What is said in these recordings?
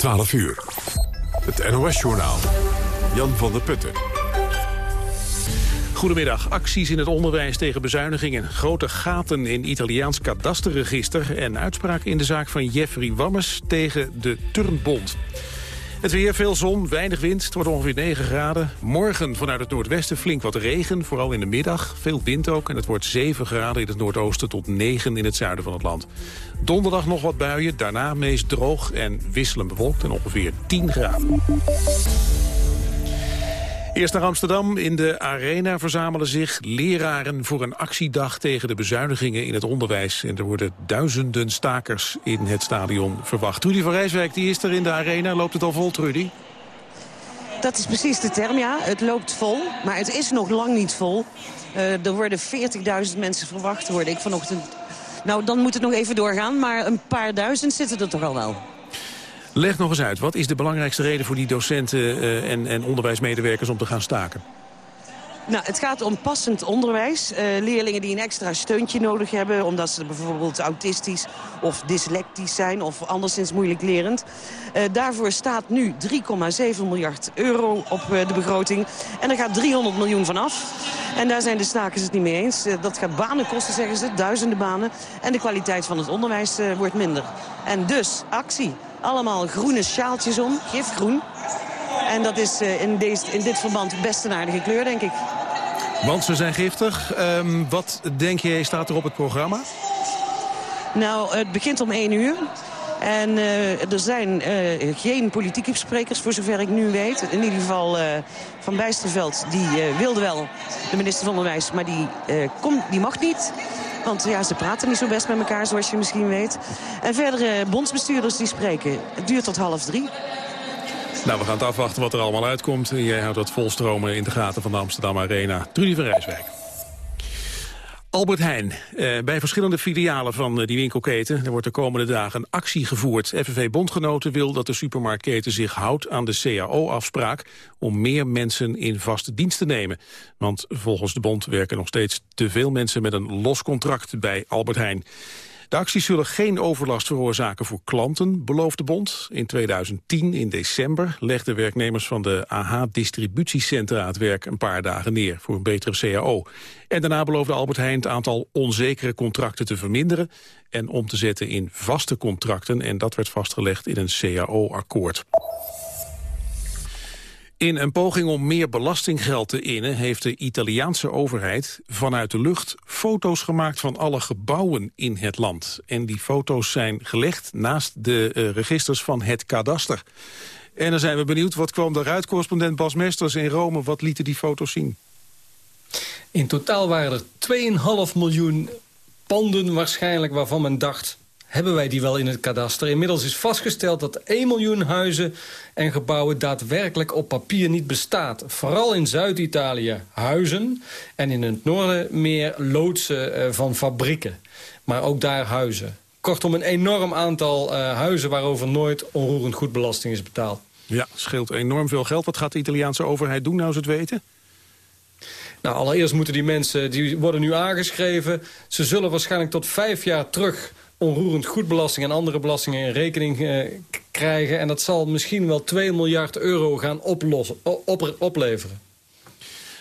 12 uur. Het NOS-journaal. Jan van der Putten. Goedemiddag. Acties in het onderwijs tegen bezuinigingen. Grote gaten in Italiaans kadasterregister... en uitspraak in de zaak van Jeffrey Wammes tegen de Turnbond. Het weer, veel zon, weinig wind. Het wordt ongeveer 9 graden. Morgen vanuit het noordwesten flink wat regen, vooral in de middag. Veel wind ook en het wordt 7 graden in het noordoosten tot 9 in het zuiden van het land. Donderdag nog wat buien, daarna meest droog en wisselend bewolkt en ongeveer 10 graden. Eerst naar Amsterdam. In de Arena verzamelen zich leraren voor een actiedag tegen de bezuinigingen in het onderwijs. En er worden duizenden stakers in het stadion verwacht. Trudy van Rijswijk die is er in de Arena. Loopt het al vol, Trudy? Dat is precies de term, ja. Het loopt vol, maar het is nog lang niet vol. Uh, er worden 40.000 mensen verwacht, hoorde ik vanochtend. Nou, dan moet het nog even doorgaan, maar een paar duizend zitten er toch al wel. Leg nog eens uit, wat is de belangrijkste reden voor die docenten uh, en, en onderwijsmedewerkers om te gaan staken? Nou, het gaat om passend onderwijs. Uh, leerlingen die een extra steuntje nodig hebben... omdat ze bijvoorbeeld autistisch of dyslectisch zijn... of anderszins moeilijk lerend. Uh, daarvoor staat nu 3,7 miljard euro op de begroting. En er gaat 300 miljoen van af. En daar zijn de stakers het niet mee eens. dat gaat banen kosten, zeggen ze, duizenden banen. En de kwaliteit van het onderwijs wordt minder. En dus actie. Allemaal groene sjaaltjes om, gifgroen. En dat is in, deze, in dit verband best een aardige kleur, denk ik. Want ze zijn giftig. Um, wat denk je staat er op het programma? Nou, het begint om 1 uur. En uh, er zijn uh, geen politieke sprekers, voor zover ik nu weet. In ieder geval uh, Van Bijsterveld, die wilde wel, de minister van Onderwijs, maar die, komt, die mag niet. Want ja, ze praten niet zo best met elkaar, zoals je misschien weet. En verdere bondsbestuurders die spreken. Het duurt tot half drie. Nou, we gaan het afwachten wat er allemaal uitkomt. Jij houdt dat volstromen in de gaten van de Amsterdam Arena. Trudy van Rijswijk. Albert Heijn. Eh, bij verschillende filialen van eh, die winkelketen er wordt de komende dagen een actie gevoerd. FNV Bondgenoten wil dat de supermarktketen zich houdt aan de CAO-afspraak... om meer mensen in vaste dienst te nemen. Want volgens de bond werken nog steeds te veel mensen met een los contract bij Albert Heijn. De acties zullen geen overlast veroorzaken voor klanten, belooft de bond. In 2010, in december, legden werknemers van de AH-distributiecentra het werk een paar dagen neer voor een betere CAO. En daarna beloofde Albert Heijn het aantal onzekere contracten te verminderen en om te zetten in vaste contracten. En dat werd vastgelegd in een CAO-akkoord. In een poging om meer belastinggeld te innen... heeft de Italiaanse overheid vanuit de lucht foto's gemaakt... van alle gebouwen in het land. En die foto's zijn gelegd naast de uh, registers van het kadaster. En dan zijn we benieuwd, wat kwam daaruit? Correspondent Bas Mesters in Rome, wat lieten die foto's zien? In totaal waren er 2,5 miljoen panden waarschijnlijk... waarvan men dacht, hebben wij die wel in het kadaster. Inmiddels is vastgesteld dat 1 miljoen huizen en gebouwen daadwerkelijk op papier niet bestaat. Vooral in Zuid-Italië huizen en in het noorden meer loodsen uh, van fabrieken. Maar ook daar huizen. Kortom een enorm aantal uh, huizen waarover nooit onroerend goed belasting is betaald. Ja, scheelt enorm veel geld. Wat gaat de Italiaanse overheid doen nou ze het weten? Nou, allereerst moeten die mensen, die worden nu aangeschreven. Ze zullen waarschijnlijk tot vijf jaar terug onroerend goedbelasting en andere belastingen in rekening eh, krijgen. En dat zal misschien wel 2 miljard euro gaan oplossen, op, opleveren.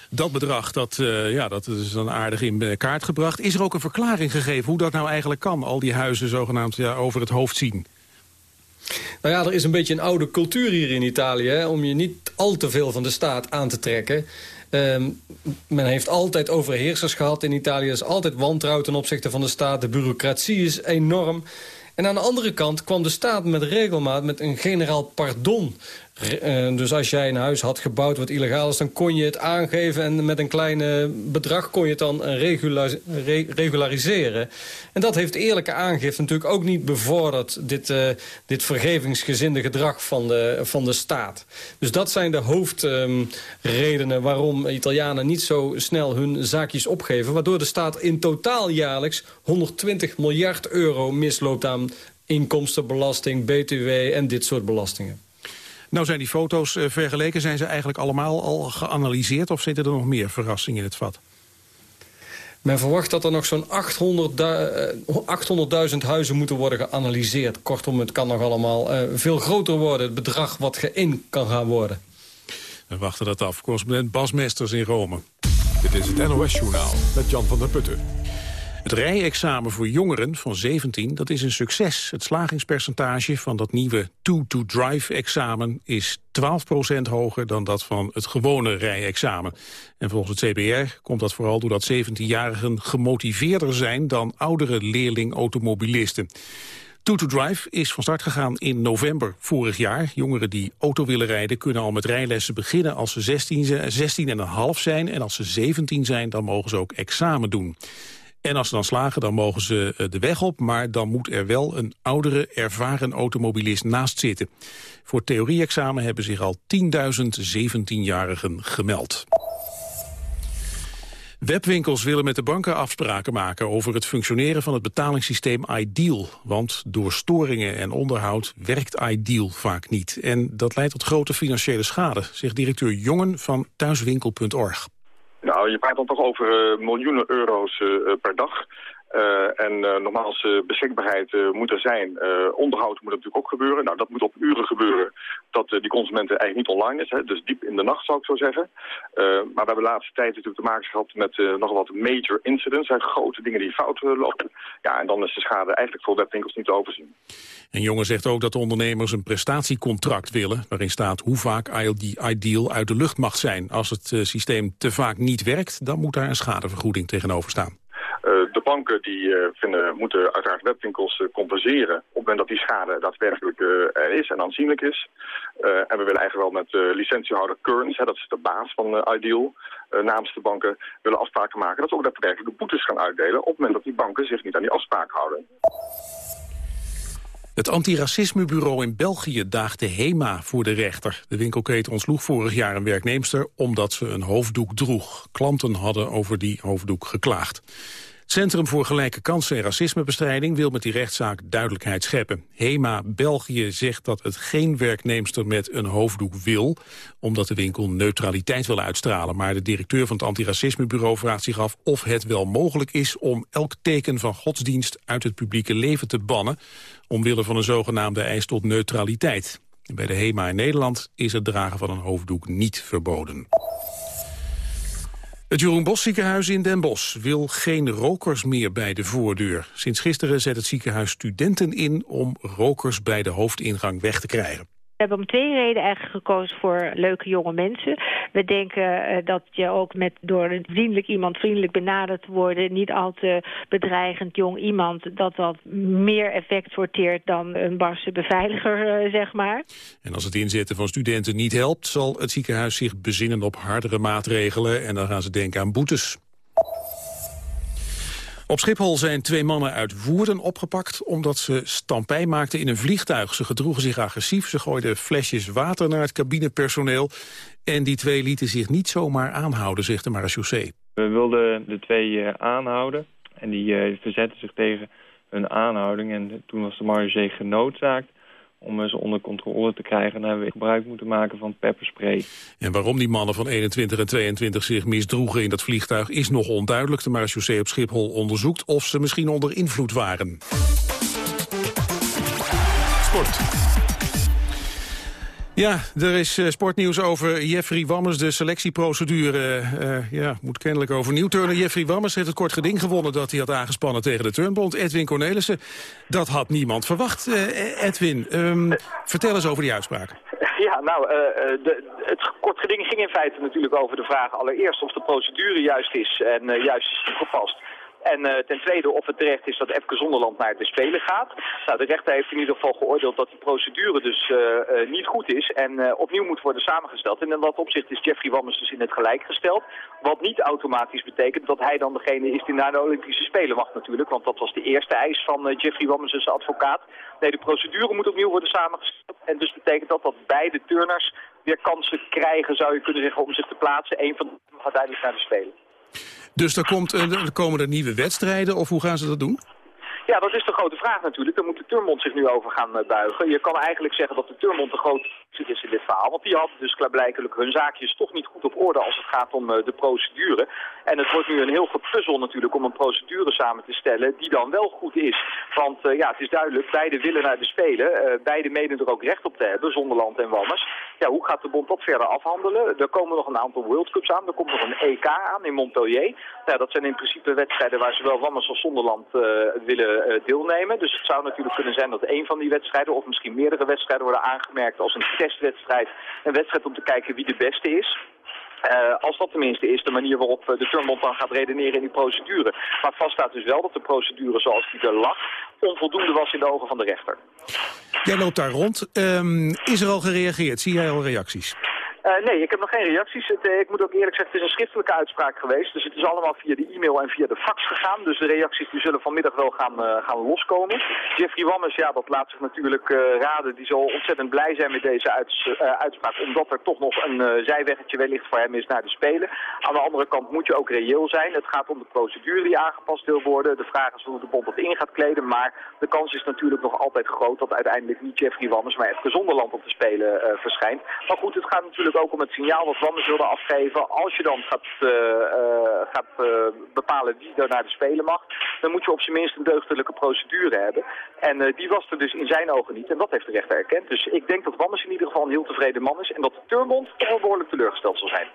Dat bedrag, dat, uh, ja, dat is dan aardig in kaart gebracht. Is er ook een verklaring gegeven hoe dat nou eigenlijk kan? Al die huizen zogenaamd ja, over het hoofd zien. Nou ja, er is een beetje een oude cultuur hier in Italië... Hè, om je niet al te veel van de staat aan te trekken. Um, men heeft altijd overheersers gehad in Italië. Is altijd wantrouwen ten opzichte van de staat. De bureaucratie is enorm. En aan de andere kant kwam de staat met regelmaat met een generaal pardon dus als jij een huis had gebouwd wat illegaal is... dan kon je het aangeven en met een klein bedrag kon je het dan re regulariseren. En dat heeft eerlijke aangifte natuurlijk ook niet bevorderd... dit, uh, dit vergevingsgezinde gedrag van de, van de staat. Dus dat zijn de hoofdredenen um, waarom Italianen niet zo snel hun zaakjes opgeven... waardoor de staat in totaal jaarlijks 120 miljard euro misloopt aan inkomstenbelasting, btw en dit soort belastingen. Nou zijn die foto's uh, vergeleken, zijn ze eigenlijk allemaal al geanalyseerd... of zitten er nog meer verrassingen in het vat? Men verwacht dat er nog zo'n 800.000 800 huizen moeten worden geanalyseerd. Kortom, het kan nog allemaal uh, veel groter worden, het bedrag wat geïn kan gaan worden. We wachten dat af. Correspondent Bas Mesters in Rome. Dit is het NOS-journaal met Jan van der Putten. Het rijexamen voor jongeren van 17 dat is een succes. Het slagingspercentage van dat nieuwe 2-to-drive-examen is 12% hoger dan dat van het gewone rijexamen. En volgens het CBR komt dat vooral doordat 17-jarigen gemotiveerder zijn dan oudere leerling-automobilisten. 2-to-Drive is van start gegaan in november vorig jaar. Jongeren die auto willen rijden kunnen al met rijlessen beginnen als ze 16, 16 en een half zijn. En als ze 17 zijn, dan mogen ze ook examen doen. En als ze dan slagen, dan mogen ze eh, de weg op... maar dan moet er wel een oudere, ervaren automobilist naast zitten. Voor theorie-examen hebben zich al 10.000 17-jarigen gemeld. Webwinkels willen met de banken afspraken maken over het functioneren van het betalingssysteem Ideal. Want door storingen en onderhoud werkt Ideal vaak niet. En dat leidt tot grote financiële schade, zegt directeur Jongen van thuiswinkel.org. Nou, je praat dan toch over uh, miljoenen euro's uh, per dag. Uh, en uh, nogmaals, uh, beschikbaarheid moet er zijn. onderhoud moet natuurlijk ook gebeuren. Nou, dat moet op uren gebeuren dat die consumenten eigenlijk niet online is. Hè? Dus diep in de nacht zou ik zo zeggen. maar we hebben de laatste tijd natuurlijk te maken gehad met nogal wat major incidents. Hè? Grote dingen die fout lopen. Ja, en dan is de schade eigenlijk voor webwinkels niet te overzien. En Jongen zegt ook dat de ondernemers een prestatiecontract willen... waarin staat hoe vaak Ideal uit de lucht mag zijn. Als het systeem te vaak niet werkt, dan moet daar een schadevergoeding tegenover staan. Banken die uh, vinden, moeten uiteraard webwinkels uh, compenseren op het moment dat die schade daadwerkelijk er is en aanzienlijk is. en we willen eigenlijk wel met licentiehouder Kearns, hè, dat is de baas van Ideal, namens de banken, willen afspraken maken dat ze ook daadwerkelijk boetes gaan uitdelen op het moment dat die banken zich niet aan die afspraak houden. Het antiracismebureau in België daagde HEMA voor de rechter. De winkelketen ontsloeg vorig jaar een werknemster omdat ze een hoofddoek droeg. Klanten hadden over die hoofddoek geklaagd. Centrum voor Gelijke Kansen en Racismebestrijding wil met die rechtszaak duidelijkheid scheppen. HEMA België zegt dat het geen werknemster met een hoofddoek wil, omdat de winkel neutraliteit wil uitstralen. Maar de directeur van het antiracismebureau vraagt zich af of het wel mogelijk is om elk teken van godsdienst uit het publieke leven te bannen, omwille van een zogenaamde eis tot neutraliteit. Bij de HEMA in Nederland is het dragen van een hoofddoek niet verboden. Het Jeroen Bos ziekenhuis in Den Bosch wil geen rokers meer bij de voordeur. Sinds gisteren zet het ziekenhuis studenten in om rokers bij de hoofdingang weg te krijgen. We hebben om twee redenen eigenlijk gekozen voor leuke jonge mensen. We denken uh, dat je ook met door een vriendelijk iemand vriendelijk benaderd te worden... niet al te bedreigend jong iemand... dat dat meer effect sorteert dan een barse beveiliger, uh, zeg maar. En als het inzetten van studenten niet helpt... zal het ziekenhuis zich bezinnen op hardere maatregelen... en dan gaan ze denken aan boetes. Op Schiphol zijn twee mannen uit Woerden opgepakt... omdat ze stampij maakten in een vliegtuig. Ze gedroegen zich agressief, ze gooiden flesjes water naar het cabinepersoneel... en die twee lieten zich niet zomaar aanhouden, zegt de marechaussee. We wilden de twee uh, aanhouden en die uh, verzetten zich tegen hun aanhouding... en toen was de marechaussee genoodzaakt om ze onder controle te krijgen... hebben we gebruik moeten maken van pepperspray. En waarom die mannen van 21 en 22 zich misdroegen in dat vliegtuig... is nog onduidelijk. De marechaussee op Schiphol onderzoekt of ze misschien onder invloed waren. Sport. Ja, er is uh, sportnieuws over Jeffrey Wammers. De selectieprocedure uh, ja, moet kennelijk overnieuw turnen. Jeffrey Wammers heeft het kort geding gewonnen dat hij had aangespannen tegen de turnbond. Edwin Cornelissen, dat had niemand verwacht. Edwin, um, vertel eens over die uitspraak. Ja, nou, de, het kort geding ging in feite natuurlijk over de vraag allereerst of de procedure juist is en juist is toegepast. En uh, ten tweede of het terecht is dat Epke Zonderland naar de Spelen gaat. Nou, de rechter heeft in ieder geval geoordeeld dat die procedure dus uh, uh, niet goed is en opnieuw moet worden samengesteld. En in dat opzicht is Jeffrey Wammers dus in het gelijk gesteld. Wat niet automatisch betekent dat hij dan degene is die naar de Olympische Spelen mag natuurlijk. Want dat was de eerste eis van Jeffrey Wammers advocaat. Nee, de procedure moet opnieuw worden samengesteld. En dus betekent dat dat beide turners weer kansen krijgen, zou je kunnen zeggen, om zich te plaatsen. Eén van hen gaat uiteindelijk naar de Spelen. Dus er, komt, er komen er nieuwe wedstrijden of hoe gaan ze dat doen? Ja, dat is de grote vraag natuurlijk. Daar moet de Turmond zich nu over gaan eh, buigen. Je kan eigenlijk zeggen dat de Turmond de grote in dit verhaal. Want die had dus klaarblijkelijk hun zaakjes toch niet goed op orde als het gaat om uh, de procedure. En het wordt nu een heel gepuzzel natuurlijk om een procedure samen te stellen die dan wel goed is. Want uh, ja, het is duidelijk, beide willen naar de Spelen. Uh, beide menen er ook recht op te hebben, Zonderland en Wammers. Ja, hoe gaat de bond dat verder afhandelen? Er komen nog een aantal World Cups aan. Er komt nog een EK aan in Montpellier. Ja, dat zijn in principe wedstrijden waar zowel Wammers als Zonderland willen deelnemen. Dus het zou natuurlijk kunnen zijn dat een van die wedstrijden, of misschien meerdere wedstrijden, worden aangemerkt als een testwedstrijd. Een wedstrijd om te kijken wie de beste is. Uh, als dat tenminste is de manier waarop de Turnbond dan gaat redeneren in die procedure. Maar vast staat dus wel dat de procedure zoals die er lag onvoldoende was in de ogen van de rechter. Jij loopt daar rond. Um, is er al gereageerd? Zie jij al reacties? Uh, nee, ik heb nog geen reacties. Uh, ik moet ook eerlijk zeggen, het is een schriftelijke uitspraak geweest. Dus het is allemaal via de e-mail en via de fax gegaan. Dus de reacties die zullen vanmiddag wel gaan, uh, gaan loskomen. Jeffrey Wammers, ja, dat laat zich natuurlijk raden. Die zal ontzettend blij zijn met deze uits, uitspraak. Omdat er toch nog een zijweggetje wellicht voor hem is naar de Spelen. Aan de andere kant moet je ook reëel zijn. Het gaat om de procedure die aangepast wil worden. De vraag is hoe de bond dat in gaat kleden. Maar de kans is natuurlijk nog altijd groot dat uiteindelijk niet Jeffrey Wammers, maar Efke Zonderland op de Spelen verschijnt. Maar goed, het gaat natuurlijk ook om het signaal wat Wammers wilde afgeven. Als je dan gaat, uh, uh, gaat uh, bepalen wie er naar de Spelen mag, dan moet je op zijn minst een deugdelijke procedure hebben. En die was er dus in zijn ogen niet. En dat heeft de rechter erkend. Dus ik denk dat Wammers in ieder geval een heel tevreden man is. En dat Turmond toch wel behoorlijk teleurgesteld zal zijn.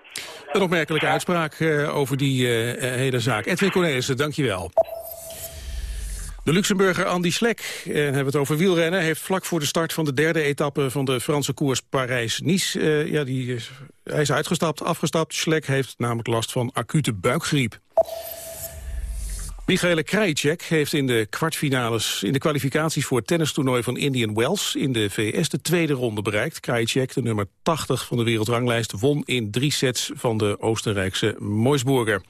Een opmerkelijke uitspraak over die hele zaak. Edwin Cornelissen, dankjewel. De Luxemburger Andy Slek, eh, hebben we het over wielrennen... heeft vlak voor de start van de derde etappe van de Franse koers Parijs-Nice... Uh, ja, die hij is uitgestapt, afgestapt. Slek heeft namelijk last van acute buikgriep. Michaela Krajicek heeft in de kwartfinales in de kwalificaties voor het tennistoernooi van Indian Wells in de VS de tweede ronde bereikt. Krajicek, de nummer 80 van de wereldranglijst, won in drie sets van de Oostenrijkse Moisburger.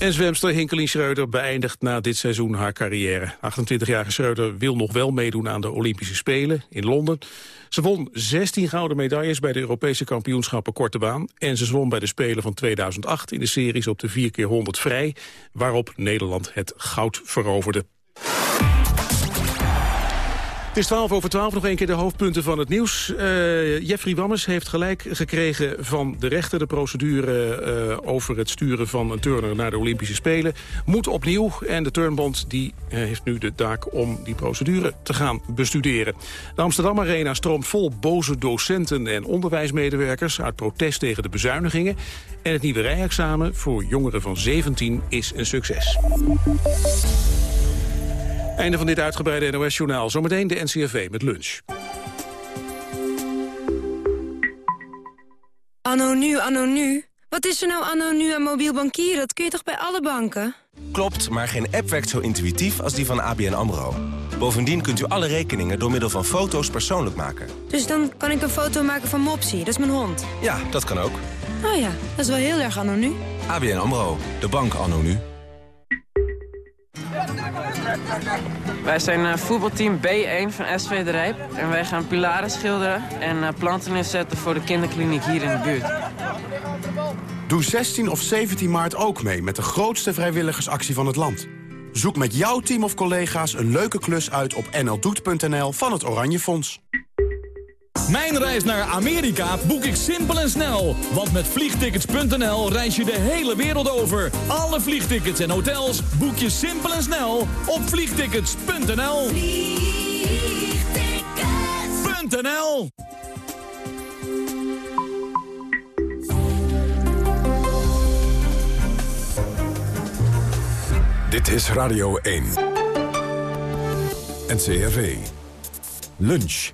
En zwemster Hinkelien Schreuder beëindigt na dit seizoen haar carrière. 28-jarige Schreuder wil nog wel meedoen aan de Olympische Spelen in Londen. Ze won 16 gouden medailles bij de Europese kampioenschappen korte baan. En ze zwom bij de Spelen van 2008 in de series op de 4x100 vrij... waarop Nederland het goud veroverde. Het is 12 over 12, nog een keer de hoofdpunten van het nieuws. Uh, Jeffrey Wammes heeft gelijk gekregen van de rechter. De procedure uh, over het sturen van een turner naar de Olympische Spelen moet opnieuw. En de turnbond die, uh, heeft nu de taak om die procedure te gaan bestuderen. De Amsterdam Arena stroomt vol boze docenten en onderwijsmedewerkers... uit protest tegen de bezuinigingen. En het nieuwe rijexamen voor jongeren van 17 is een succes. Einde van dit uitgebreide NOS-journaal. Zometeen de NCRV met lunch. Anno nu, anno nu. Wat is er nou anno nu aan mobiel bankieren? Dat kun je toch bij alle banken? Klopt, maar geen app werkt zo intuïtief als die van ABN AMRO. Bovendien kunt u alle rekeningen door middel van foto's persoonlijk maken. Dus dan kan ik een foto maken van Mopsy, dat is mijn hond? Ja, dat kan ook. Oh ja, dat is wel heel erg anno nu. ABN AMRO, de bank anno nu. Wij zijn uh, voetbalteam B1 van SV De Rijp. En wij gaan pilaren schilderen en uh, planten inzetten voor de kinderkliniek hier in de buurt. Doe 16 of 17 maart ook mee met de grootste vrijwilligersactie van het land. Zoek met jouw team of collega's een leuke klus uit op nldoet.nl van het Oranje Fonds. Mijn reis naar Amerika boek ik simpel en snel. Want met vliegtickets.nl reis je de hele wereld over. Alle vliegtickets en hotels boek je simpel en snel op vliegtickets.nl. Vliegtickets.nl Dit is Radio 1. NCRV. Lunch.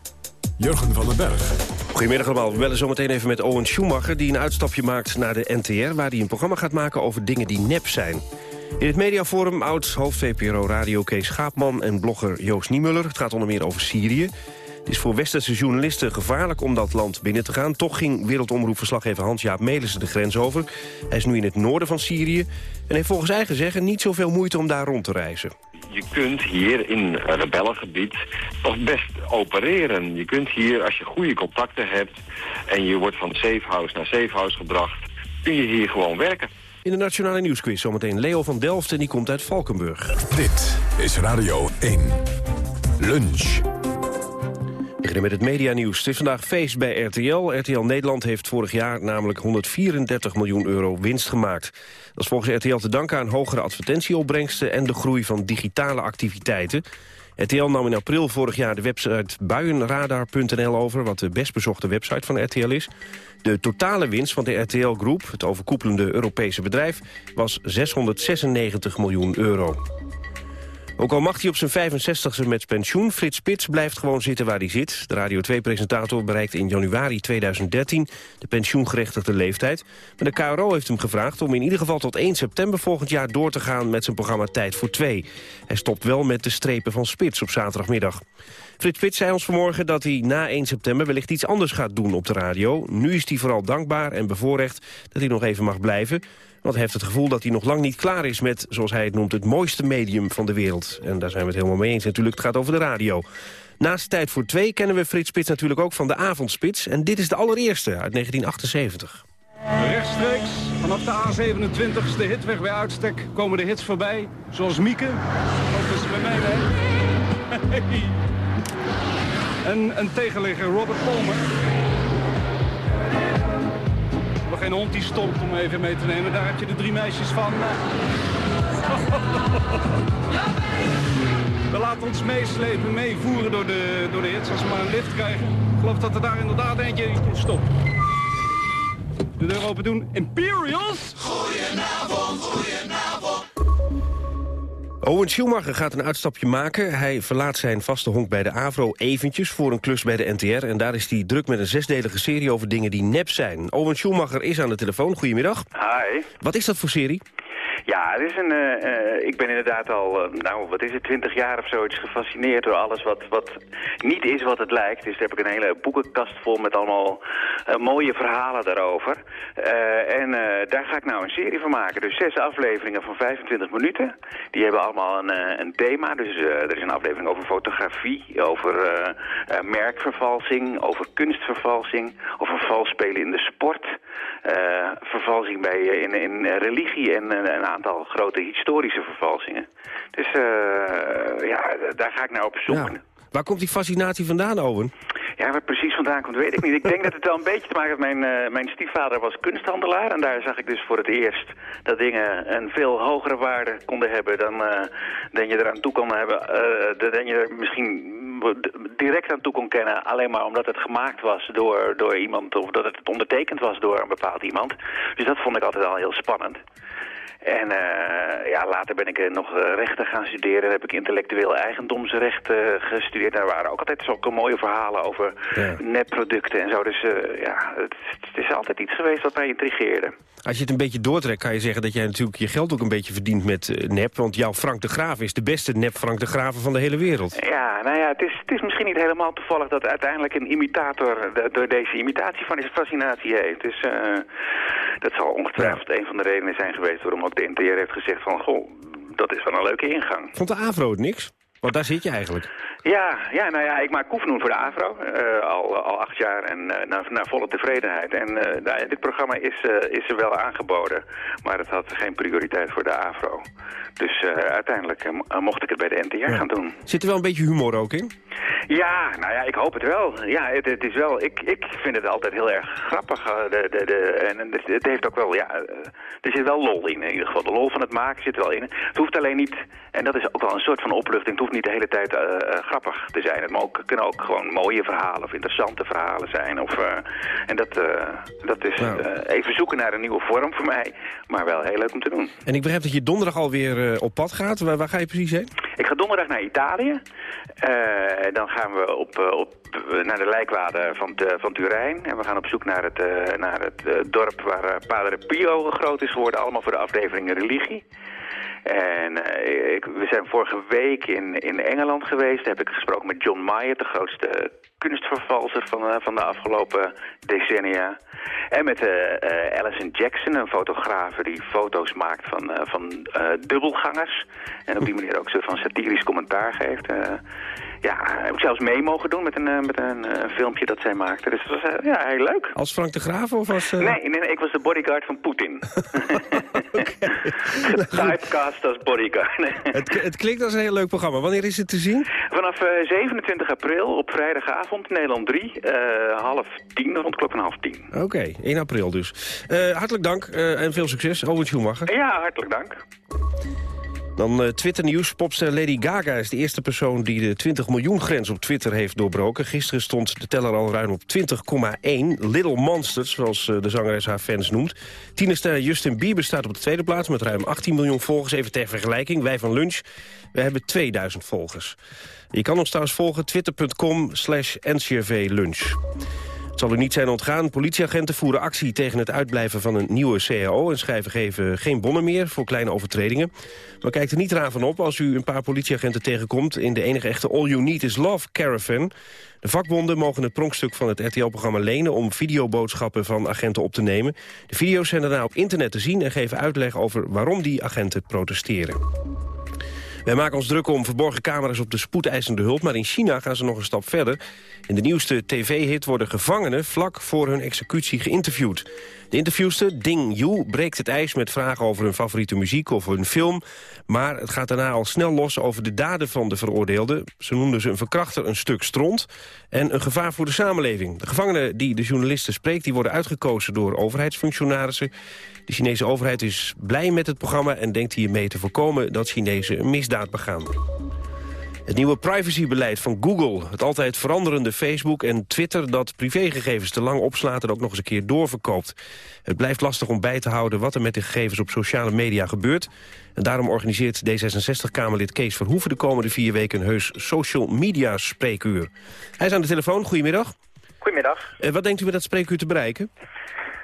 Jurgen van den Berg. Goedemiddag allemaal. We bellen zometeen even met Owen Schumacher... die een uitstapje maakt naar de NTR... waar hij een programma gaat maken over dingen die nep zijn. In het mediaforum oud hoofd VPRO Radio Kees Schaapman... en blogger Joost Niemuller. Het gaat onder meer over Syrië. Het is voor westerse journalisten gevaarlijk om dat land binnen te gaan. Toch ging wereldomroepverslaggever Hans-Jaap Melissen de grens over. Hij is nu in het noorden van Syrië... en heeft volgens eigen zeggen niet zoveel moeite om daar rond te reizen je kunt hier in rebellengebied toch best opereren. Je kunt hier, als je goede contacten hebt en je wordt van safehouse naar safehouse gebracht, kun je hier gewoon werken. In de Nationale Nieuwsquiz zometeen Leo van Delft en die komt uit Valkenburg. Dit is Radio 1. Lunch. Beginnen met het medianieuws. Het is vandaag feest bij RTL. RTL Nederland heeft vorig jaar namelijk 134 miljoen euro winst gemaakt. Dat is volgens RTL te danken aan hogere advertentieopbrengsten... en de groei van digitale activiteiten. RTL nam in april vorig jaar de website buienradar.nl over... wat de best bezochte website van RTL is. De totale winst van de RTL Groep, het overkoepelende Europese bedrijf... was 696 miljoen euro. Ook al mag hij op zijn 65e met pensioen, Frits Spits blijft gewoon zitten waar hij zit. De Radio 2-presentator bereikt in januari 2013 de pensioengerechtigde leeftijd. Maar de KRO heeft hem gevraagd om in ieder geval tot 1 september volgend jaar door te gaan met zijn programma Tijd voor Twee. Hij stopt wel met de strepen van Spits op zaterdagmiddag. Frits Spits zei ons vanmorgen dat hij na 1 september wellicht iets anders gaat doen op de radio. Nu is hij vooral dankbaar en bevoorrecht dat hij nog even mag blijven. Want hij heeft het gevoel dat hij nog lang niet klaar is met, zoals hij het noemt, het mooiste medium van de wereld. En daar zijn we het helemaal mee eens natuurlijk. Het gaat over de radio. Naast Tijd voor Twee kennen we Frits Spits natuurlijk ook van de Avondspits. En dit is de allereerste uit 1978. Rechtstreeks vanaf de A27, de hitweg bij uitstek, komen de hits voorbij. Zoals Mieke, ook is bij mij. En een tegenligger, Robert Palmer. Hebben geen hond die stopt om even mee te nemen. Daar heb je de drie meisjes van. We laten ons meeslepen, meevoeren door de, door de hits als we maar een lift krijgen. Ik geloof dat er daar inderdaad eentje in stopt. De deur open doen. Imperials! Goedenavond, goedenavond. Owen Schumacher gaat een uitstapje maken. Hij verlaat zijn vaste honk bij de AVRO eventjes voor een klus bij de NTR. En daar is hij druk met een zesdelige serie over dingen die nep zijn. Owen Schumacher is aan de telefoon. Goedemiddag. Hi. Wat is dat voor serie? Ja, het is een, uh, uh, ik ben inderdaad al, uh, nou wat is het, twintig jaar of zoiets gefascineerd door alles wat, wat niet is wat het lijkt. Dus daar heb ik een hele boekenkast vol met allemaal mooie verhalen daarover. en daar ga ik nou een serie van maken. Dus zes afleveringen van 25 minuten. Die hebben allemaal een, een thema. Dus er is een aflevering over fotografie, over merkvervalsing, over kunstvervalsing, over valspelen in de sport. vervalsing bij, in, in religie en een aantal grote historische vervalsingen. Dus uh, ja, daar ga ik nou op zoek. Ja. Waar komt die fascinatie vandaan, Owen? Ja, waar precies vandaan komt, weet ik niet. Ik denk dat het wel een beetje te maken heeft. Mijn, uh, mijn stiefvader was kunsthandelaar. En daar zag ik dus voor het eerst dat dingen een veel hogere waarde konden hebben dan, uh, dan je eraan toe kon hebben. Uh, dan je er misschien direct aan toe kon kennen. Alleen maar omdat het gemaakt was door, door iemand. Of dat het ondertekend was door een bepaald iemand. Dus dat vond ik altijd al heel spannend. En uh, ja, later ben ik nog uh, rechten gaan studeren. heb ik intellectueel eigendomsrecht uh, gestudeerd. Daar waren ook altijd zulke mooie verhalen over ja. netproducten en zo. Dus ja, het, het, is altijd iets geweest wat mij intrigeerde. Als je het een beetje doortrekt, kan je zeggen dat jij natuurlijk je geld ook een beetje verdient met nep. Want jouw Frank de Graaf is de beste nep Frank de Graven van de hele wereld. Ja, nou ja, het is, het is misschien niet helemaal toevallig dat uiteindelijk een imitator de, door deze imitatie van deze fascinatie heeft. Dus dat zal ongetwijfeld ja. een van de redenen zijn geweest waarom ook de NTR heeft gezegd van, goh, dat is wel een leuke ingang. Vond de AVRO het niks? Want daar zit je eigenlijk. Ja, ja nou ja, ik maak koefnoen voor de AVRO, uh, al, al acht jaar en uh, naar, naar volle tevredenheid. En uh, nou, dit programma is, is er wel aangeboden, maar het had geen prioriteit voor de AVRO. Dus uiteindelijk mocht ik het bij de NTR ja. gaan doen. Zit er wel een beetje humor ook in? Ja, nou ja, ik hoop het wel. Ja, het, het is wel, ik, ik vind het altijd heel erg grappig. De, de, de, en het, het heeft ook wel, ja, er zit wel lol in in ieder geval. De lol van het maken zit er wel in. Het hoeft alleen niet, en dat is ook wel een soort van opluchting, hoeft niet de hele tijd uh, grappig te zijn. Het ook, kunnen ook gewoon mooie verhalen of interessante verhalen zijn. Of, uh, en dat, dat is nou. even zoeken naar een nieuwe vorm voor mij, maar wel heel leuk om te doen. En ik begrijp dat je donderdag alweer op pad gaat. Waar, waar, ga je precies heen? Ik ga donderdag naar Italië. dan gaan we op, op, naar de lijkwade van, van Turijn. En we gaan op zoek naar het, naar het dorp waar Padre Pio groot is geworden. Allemaal voor de aflevering religie. En uh, ik, we zijn vorige week in, in Engeland geweest. Daar heb ik gesproken met John Mayer, de grootste kunstvervalser van, uh, van de afgelopen decennia. En met uh, Alison Jackson, een fotograaf die foto's maakt van, van dubbelgangers. En op die manier ook soort van satirisch commentaar geeft. Ja, heb ik zelfs mee mogen doen met een, eh, met een, eh, een filmpje dat zij maakte. Dus dat was eh, ja, heel leuk. Als Frank de Graaf of als... Nee, nee, nee, ik was de bodyguard van Poetin. Typecast als bodyguard. Het, het klinkt als een heel leuk programma. Wanneer is het te zien? Vanaf eh, 27 april op vrijdagavond, Nederland 3, eh, half tien, rond klok een half tien. Oké, 1 april dus. Hartelijk dank en veel succes. Owen Schumacher. Ja, hartelijk dank. Dan eh, Twitter-nieuws. Popster Lady Gaga is de eerste persoon die de 20 miljoen grens op Twitter heeft doorbroken. Gisteren stond de teller al ruim op 20,1. Little Monsters, zoals eh, de zangeres haar fans noemt. Tienerster Justin Bieber staat op de tweede plaats met ruim 18 miljoen volgers. Even ter vergelijking, wij van Lunch, we hebben 2000 volgers. Je kan ons trouwens volgen, twitter.com slash ncrvlunch. Het zal u niet zijn ontgaan. Politieagenten voeren actie tegen het uitblijven van een nieuwe CAO... en schrijven geven geen bonnen meer voor kleine overtredingen. Maar kijkt er niet raar van op als u een paar politieagenten tegenkomt... in de enige echte All You Need Is Love caravan. De vakbonden mogen het pronkstuk van het RTL-programma lenen... om videoboodschappen van agenten op te nemen. De video's zijn daarna op internet te zien... en geven uitleg over waarom die agenten protesteren. Wij maken ons druk om verborgen camera's op de spoedeisende hulp... maar in China gaan ze nog een stap verder. In de nieuwste tv-hit worden gevangenen vlak voor hun executie geïnterviewd. De interviewster, Ding Yu, breekt het ijs met vragen over hun favoriete muziek of hun film. Maar het gaat daarna al snel los over de daden van de veroordeelde. Ze noemden ze een verkrachter een stuk stront en een gevaar voor de samenleving. De gevangenen die de journalisten spreekt, die worden uitgekozen door overheidsfunctionarissen. De Chinese overheid is blij met het programma en denkt hiermee te voorkomen dat Chinezen een misdaad begaan. Het nieuwe privacybeleid van Google, het altijd veranderende Facebook en Twitter... dat privégegevens te lang opslaat en ook nog eens een keer doorverkoopt. Het blijft lastig om bij te houden wat er met de gegevens op sociale media gebeurt. En daarom organiseert D66-Kamerlid Kees Verhoeven de komende vier weken... een heus social media spreekuur. Hij is aan de telefoon, goedemiddag. Goedemiddag. Uh, wat denkt u met dat spreekuur te bereiken?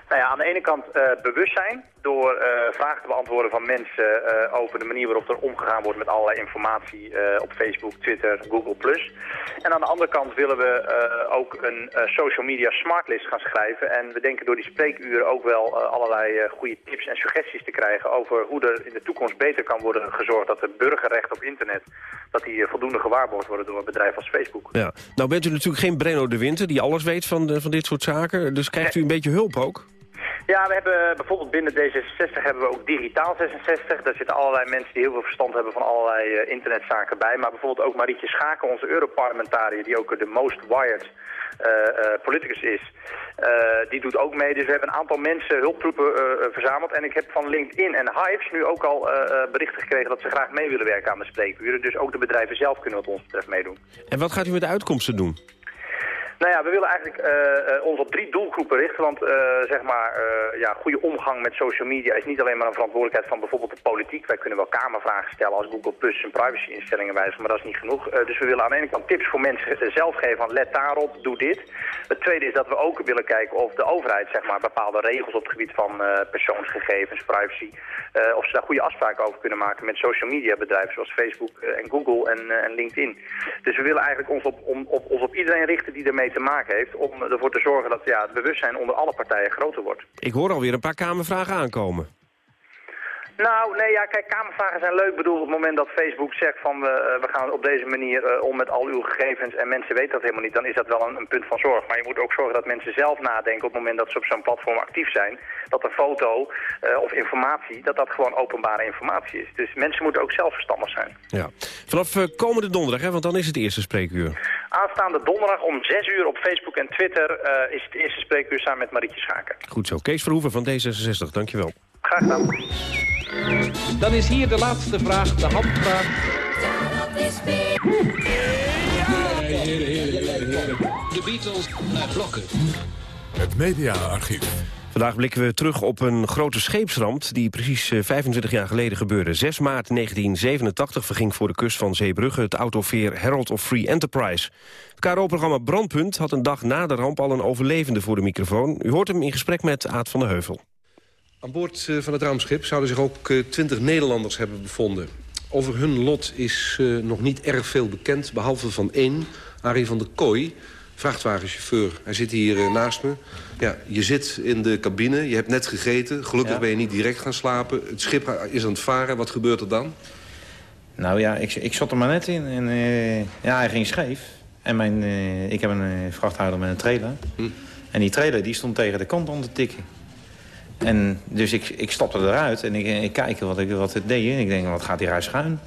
Nou ja, aan de ene kant uh, bewustzijn door uh, vragen te beantwoorden van mensen uh, over de manier waarop er omgegaan wordt met allerlei informatie op Facebook, Twitter, Google+. En aan de andere kant willen we ook een social media smartlist gaan schrijven. En we denken door die spreekuren ook wel allerlei goede tips en suggesties te krijgen over hoe er in de toekomst beter kan worden gezorgd dat de burgerrechten op internet, dat die voldoende gewaarborgd worden door een bedrijf als Facebook. Ja, nou bent u natuurlijk geen Brenno de Winter die alles weet van, de, van dit soort zaken. Dus krijgt u een beetje hulp ook? Ja, we hebben bijvoorbeeld binnen D66 hebben we ook Digitaal 66. Daar zitten allerlei mensen die heel veel verstand hebben van allerlei uh, internetzaken bij. Maar bijvoorbeeld ook Marietje Schaken, onze Europarlementariër, die ook de most wired uh, uh, politicus is. die doet ook mee. Dus we hebben een aantal mensen, hulptroepen verzameld. En ik heb van LinkedIn en Hives nu ook al berichten gekregen dat ze graag mee willen werken aan de spreekuren. Dus ook de bedrijven zelf kunnen wat ons betreft meedoen. En wat gaat u met de uitkomsten doen? Nou ja, we willen eigenlijk uh, uh, ons op drie doelgroepen richten. Want uh, zeg maar, ja, goede omgang met social media is niet alleen maar een verantwoordelijkheid van bijvoorbeeld de politiek. Wij kunnen wel kamervragen stellen als Google Plus en privacy-instellingen wijzen, maar dat is niet genoeg. dus we willen aan de ene kant tips voor mensen zelf geven van let daarop, doe dit. Het tweede is dat we ook willen kijken of de overheid zeg maar, bepaalde regels op het gebied van persoonsgegevens, privacy, of ze daar goede afspraken over kunnen maken met social media bedrijven zoals Facebook en Google en, en LinkedIn. Dus we willen eigenlijk ons op, om, op, ons op iedereen richten die ermee te maken heeft... om ervoor te zorgen dat ja, het bewustzijn onder alle partijen groter wordt. Ik hoor alweer een paar Kamervragen aankomen. Nou, nee, ja, kijk, kamervragen zijn leuk. Ik bedoel, op het moment dat Facebook zegt van we, we gaan op deze manier uh, om met al uw gegevens en mensen weten dat helemaal niet, dan is dat wel een, een, punt van zorg. Maar je moet ook zorgen dat mensen zelf nadenken op het moment dat ze op zo'n platform actief zijn, dat een foto uh, of informatie, dat dat gewoon openbare informatie is. Dus mensen moeten ook zelf verstandig zijn. Ja. Vanaf komende donderdag, hè, want dan is het eerste spreekuur. Aanstaande donderdag om 6 uur op Facebook en Twitter is het eerste spreekuur samen met Marietje Schaken. Goed zo. Kees Verhoeven van D66, dankjewel. Graag gedaan. Dan is hier de laatste vraag, de handvraag. De Beatles naar blokken. Het mediaarchief. Vandaag blikken we terug op een grote scheepsramp die precies 25 jaar geleden gebeurde. 6 maart 1987 verging voor de kust van Zeebrugge het autoveer Herald of Free Enterprise. Het KRO-programma Brandpunt had een dag na de ramp al een overlevende voor de microfoon. U hoort hem in gesprek met Aad van der Heuvel. Aan boord van het rampschip zouden zich ook twintig Nederlanders hebben bevonden. Over hun lot is uh, nog niet erg veel bekend, behalve van één, Arie van der Kooi, vrachtwagenchauffeur. Hij zit hier uh, naast me. Ja, je zit in de cabine, je hebt net gegeten. Gelukkig ja. ben je niet direct gaan slapen. Het schip is aan het varen, wat gebeurt er dan? Nou ja, ik, ik zat er maar net in en uh, ja, hij ging scheef. En mijn, uh, ik heb een vrachthouder met een trailer. Hm. En die trailer die stond tegen de kant om te tikken. En dus ik, ik stapte eruit en ik, ik kijk wat, ik, wat het deed. En ik denk, wat gaat hij ruis schuin?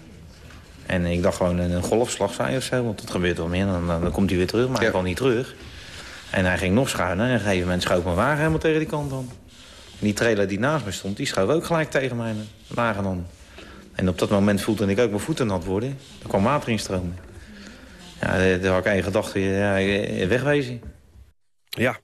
En ik dacht gewoon een golfslag zei of zo, want dat gebeurt wel meer. Dan, dan komt hij weer terug, maar ja. hij kwam niet terug. En hij ging nog schuiner en op een gegeven moment schoof mijn wagen helemaal tegen die kant om. En die trailer die naast me stond, die schoof ook gelijk tegen mijn wagen dan. En op dat moment voelde ik ook mijn voeten nat worden. Er kwam water in stromen. Ja, daar had ik één gedachte, ja, wegwezen. Ja,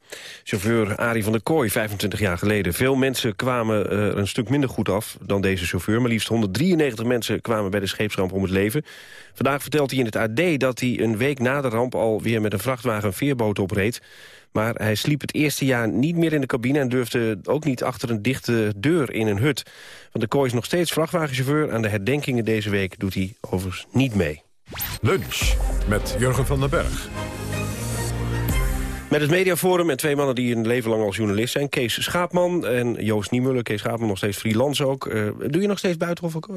chauffeur Arie van der Kooi, 25 jaar geleden. Veel mensen kwamen er een stuk minder goed af dan deze chauffeur. Maar liefst 193 mensen kwamen bij de scheepsramp om het leven. Vandaag vertelt hij in het AD dat hij een week na de ramp... alweer met een vrachtwagen een veerboot opreed. Maar hij sliep het eerste jaar niet meer in de cabine... en durfde ook niet achter een dichte deur in een hut. Van der Kooi is nog steeds vrachtwagenchauffeur. Aan de herdenkingen deze week doet hij overigens niet mee. Lunch met Jurgen van den Berg. Met het Mediaforum en twee mannen die een leven lang als journalist zijn. Kees Schaapman en Joost Niemuller. Kees Schaapman nog steeds freelance ook. Uh, doe je nog steeds buitenhof ook?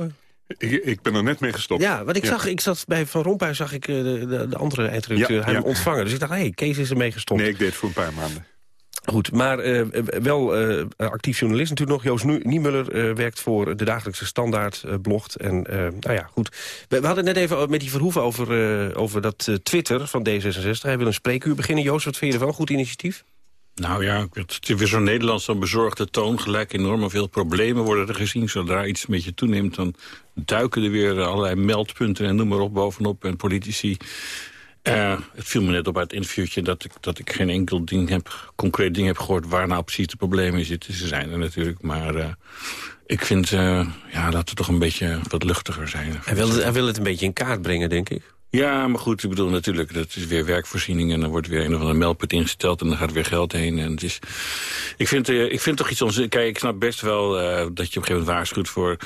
Ik, ik, ben er net mee gestopt. Ja, want ik, Zag, ik zat bij Van Rompuy zag ik de, de, de andere eindredacteur ja, hem ja. ontvangen. Dus ik dacht, hé, hey, Kees is ermee gestopt. Nee, ik deed het voor een paar maanden. Goed, maar uh, wel uh, actief journalist natuurlijk nog. Joost Niemuller uh, werkt voor de Dagelijkse Standaard blogt. En nou ja, goed. We, hadden net even met die Verhoeven over, over dat Twitter van D66. Hij wil een spreekuur beginnen. Joost, wat vind je ervan? Goed initiatief? Nou ja, het is weer zo'n Nederlands dan bezorgde toon. Gelijk enorm veel problemen worden er gezien. Zodra iets een beetje toeneemt, dan duiken er weer allerlei meldpunten en noem maar op bovenop. En politici uh, het viel me net op uit het interviewtje dat ik, dat ik geen enkel ding heb, concreet ding heb gehoord waar nou precies de problemen in zitten. Ze zijn er natuurlijk, maar uh, ik vind, uh, ja, dat we toch een beetje wat luchtiger zijn. Hij wil, het, hij wil het een beetje in kaart brengen, denk ik. Ja, maar goed, ik bedoel natuurlijk, dat is weer werkvoorziening... en dan wordt weer een of andere meldpunt ingesteld en dan gaat weer geld heen. En het is, ik, vind, ik vind toch iets onzin. Kijk, ik snap best wel dat je op een gegeven moment waarschuwt voor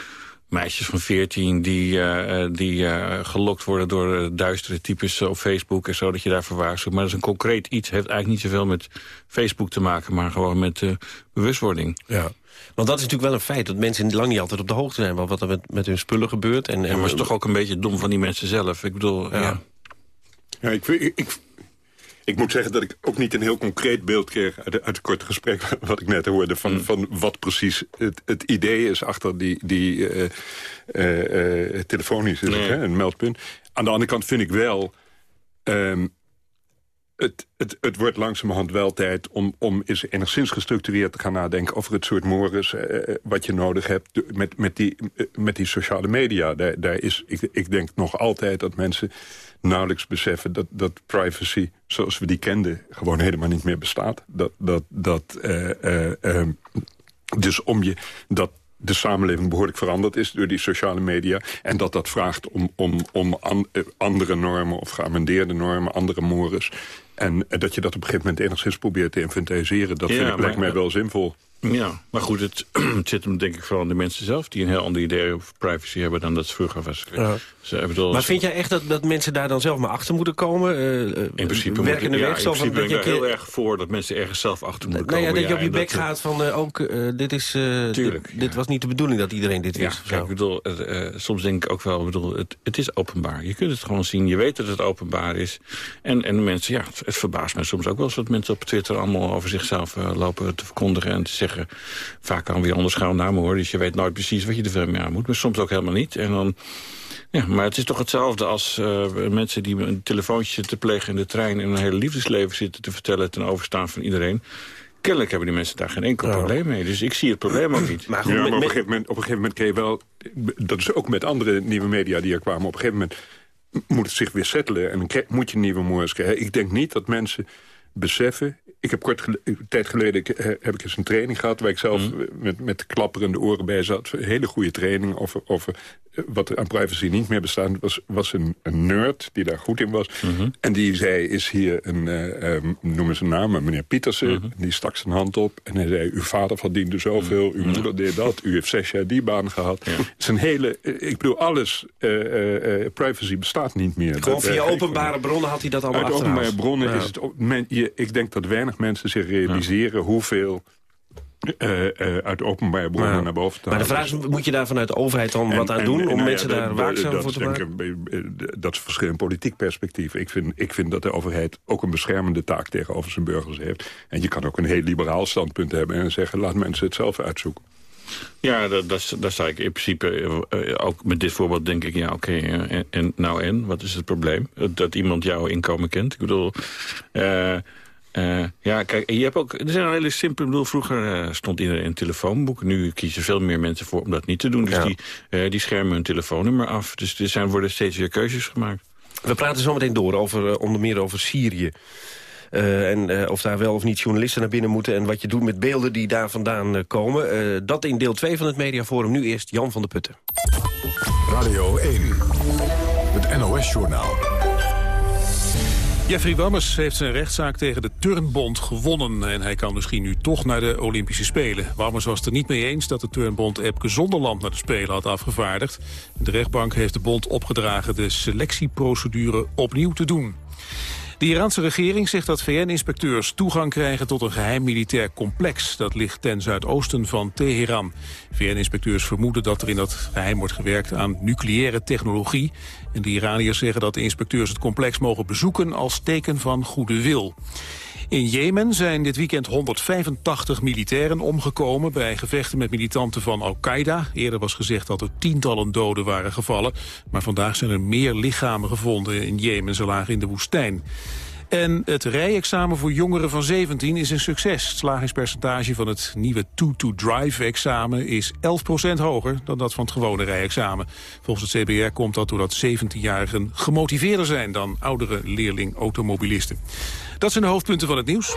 meisjes van 14 die, uh, die uh, gelokt worden door duistere types op Facebook en zo, dat je daarvoor waarschuwt. Maar dat is een concreet iets, heeft eigenlijk niet zoveel met Facebook te maken, maar gewoon met bewustwording. Ja. Want dat is natuurlijk wel een feit, dat mensen lang niet altijd op de hoogte zijn... wat er met, met hun spullen gebeurt. En, en ja, maar het is toch ook een beetje dom van die mensen zelf. Ik bedoel, ja. ja. ja ik, ik, ik, moet zeggen dat ik ook niet een heel concreet beeld kreeg... uit, uit het korte gesprek wat ik net hoorde... van, mm. van wat precies het, het idee is achter die, die uh, uh, uh, telefonisch is nee. het, hè, een meldpunt. Aan de andere kant vind ik wel... Um, het, het, het wordt langzamerhand wel tijd om, om eens enigszins gestructureerd te gaan nadenken... over het soort mores wat je nodig hebt met, met, die, met die sociale media. Daar, daar is, ik, ik denk nog altijd dat mensen nauwelijks beseffen... dat, dat privacy zoals we die kenden gewoon helemaal niet meer bestaat. Dat, dat, dat, uh, dus om je dat de samenleving behoorlijk veranderd is door die sociale media. En dat dat vraagt om, om, om an, andere normen of geamendeerde normen, andere mores. En dat je dat op een gegeven moment enigszins probeert te inventariseren. Dat ja, vind ik, lijkt mij wel zinvol. Ja, maar goed, het, het, zit hem denk ik vooral aan de mensen zelf... die een heel ander idee over privacy hebben dan dat het vroeger was. Ja. Bedoel, maar vind jij echt dat, dat mensen daar dan zelf maar achter moeten komen? Uh, in principe, moet, ja, in principe ben ik er heel erg voor dat mensen ergens zelf achter moeten nou, komen. Ja, dat je op je bek gaat van uh, ook, uh, dit, is, tuurlijk, dit, was niet de bedoeling dat iedereen dit wist. Ja, ik bedoel, soms denk ik ook wel, bedoel, het, het is openbaar. Je kunt het gewoon zien, je weet dat het openbaar is. En, en mensen, ja, het, het verbaast me soms ook wel eens... dat mensen op Twitter allemaal over zichzelf lopen te verkondigen en te zeggen vaak kan weer onder namen hoor. Dus je weet nooit precies wat je er mee aan moet. Maar soms ook helemaal niet. En dan, ja, maar het is toch hetzelfde als uh, mensen die een telefoontje zitten te plegen in de trein... en een hele liefdesleven zitten te vertellen ten overstaan van iedereen. Kennelijk hebben die mensen daar geen enkel probleem mee. Dus ik zie het probleem ook niet. Maar, goed, ja, maar op, een gegeven moment, op een gegeven moment kun je wel... Dat is ook met andere nieuwe media die er kwamen. Op een gegeven moment moet het zich weer settelen. En dan moet je nieuwe moers krijgen. Ik denk niet dat mensen beseffen ik heb kort gel tijd geleden ik, heb ik eens een training gehad... waar ik zelf mm. met, met klapperende oren bij zat. Een hele goede training over, over wat er aan privacy niet meer bestaat. was, was een, een nerd die daar goed in was. Mm -hmm. En die zei, is hier een, uh, um, noem eens een naam, meneer Pietersen. Mm -hmm. Die stak zijn hand op en hij zei... uw vader verdiende zoveel, uw moeder deed dat... u heeft zes jaar die baan gehad. Ja. Het is een hele... Ik bedoel, alles... Uh, uh, privacy bestaat niet meer. Gewoon via openbare bronnen had hij dat allemaal Uit openbare bronnen ja. is het... Men, je, ik denk dat weinig mensen zich realiseren hoeveel uh, uit openbare bronnen naar boven te Maar de halen. vraag is, moet je daar vanuit de overheid dan wat aan doen... om nou ja, mensen daar waakzaam dat voor is te denk maken? eh, Dat is verschillend politiek perspectief. Ik vind, ik vind dat de overheid ook een beschermende taak tegenover zijn burgers heeft. En je kan ook een heel liberaal standpunt hebben en zeggen... laat mensen het zelf uitzoeken. Ja, dat, dat, daar sta ik in principe, ook met dit voorbeeld denk ik, ja oké, en, en nou en, wat is het probleem? Dat, dat iemand jouw inkomen kent? Ik bedoel, eh, eh, ja kijk, je hebt ook, er zijn een hele simpele, ik bedoel, vroeger eh, stond iedereen een telefoonboek, nu kiezen veel meer mensen voor om dat niet te doen, dus Ja. die, eh, die schermen hun telefoonnummer af, dus er zijn, worden steeds weer keuzes gemaakt. We praten zo meteen door, over, onder meer over Syrië. Eh, en eh, of daar wel of niet journalisten naar binnen moeten... en wat je doet met beelden die daar vandaan komen. Eh, dat in deel 2 van het Mediaforum. Nu eerst Jan van der Putten. Radio 1, het NOS-journaal. Jeffrey Wammers heeft zijn rechtszaak tegen de Turnbond gewonnen... en hij kan misschien nu toch naar de Olympische Spelen. Wammers was er niet mee eens dat de Turnbond Epke Zonderland naar de Spelen had afgevaardigd. De rechtbank heeft de bond opgedragen de selectieprocedure opnieuw te doen. De Iraanse regering zegt dat VN-inspecteurs toegang krijgen tot een geheim militair complex. Dat ligt ten zuidoosten van Teheran. VN-inspecteurs vermoeden dat er in dat geheim wordt gewerkt aan nucleaire technologie. De Iraniërs zeggen dat de inspecteurs het complex mogen bezoeken als teken van goede wil. In Jemen zijn dit weekend 185 militairen omgekomen... bij gevechten met militanten van Al-Qaeda. Eerder was gezegd dat er tientallen doden waren gevallen. Maar vandaag zijn er meer lichamen gevonden in Jemen. Ze lagen in de woestijn. En het rijexamen voor jongeren van 17 is een succes. Het slagingspercentage van het nieuwe 2-to-drive-examen is 11% hoger dan dat van het gewone rijexamen. Volgens het CBR komt dat doordat 17-jarigen gemotiveerder zijn dan oudere leerling-automobilisten. Dat zijn de hoofdpunten van het nieuws.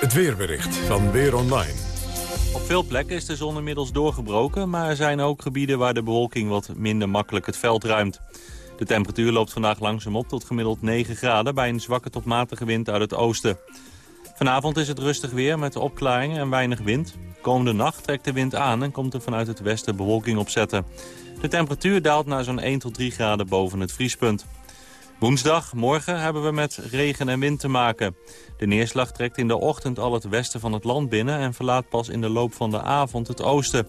Het weerbericht van Weer Online. Op veel plekken is de zon inmiddels doorgebroken... maar er zijn ook gebieden waar de bewolking wat minder makkelijk het veld ruimt. De temperatuur loopt vandaag langzaam op tot gemiddeld 9 graden... bij een zwakke tot matige wind uit het oosten. Vanavond is het rustig weer met opklaringen en weinig wind. Komende nacht trekt de wind aan en komt er vanuit het westen bewolking opzetten. De temperatuur daalt naar zo'n 1 tot 3 graden boven het vriespunt. Woensdag, morgen, hebben we met regen en wind te maken. De neerslag trekt in de ochtend al het westen van het land binnen... en verlaat pas in de loop van de avond het oosten.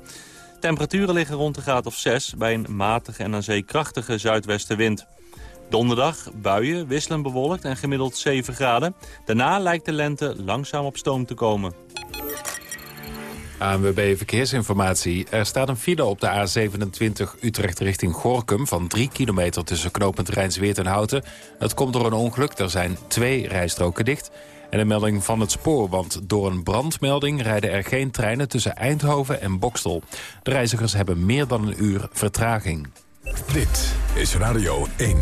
Temperaturen liggen rond de graad of 6 bij een matige en aan zee krachtige zuidwestenwind. Donderdag buien, wisselend bewolkt en gemiddeld 7 graden. Daarna lijkt de lente langzaam op stoom te komen. ANWB Verkeersinformatie. Er staat een file op de A27 Utrecht richting Gorkum... van 3 kilometer tussen knooppunt Rijnsweert en Houten. Dat komt door een ongeluk. Er zijn twee rijstroken dicht. En een melding van het spoor, want door een brandmelding... rijden er geen treinen tussen Eindhoven en Bokstel. De reizigers hebben meer dan een uur vertraging. Dit is Radio 1.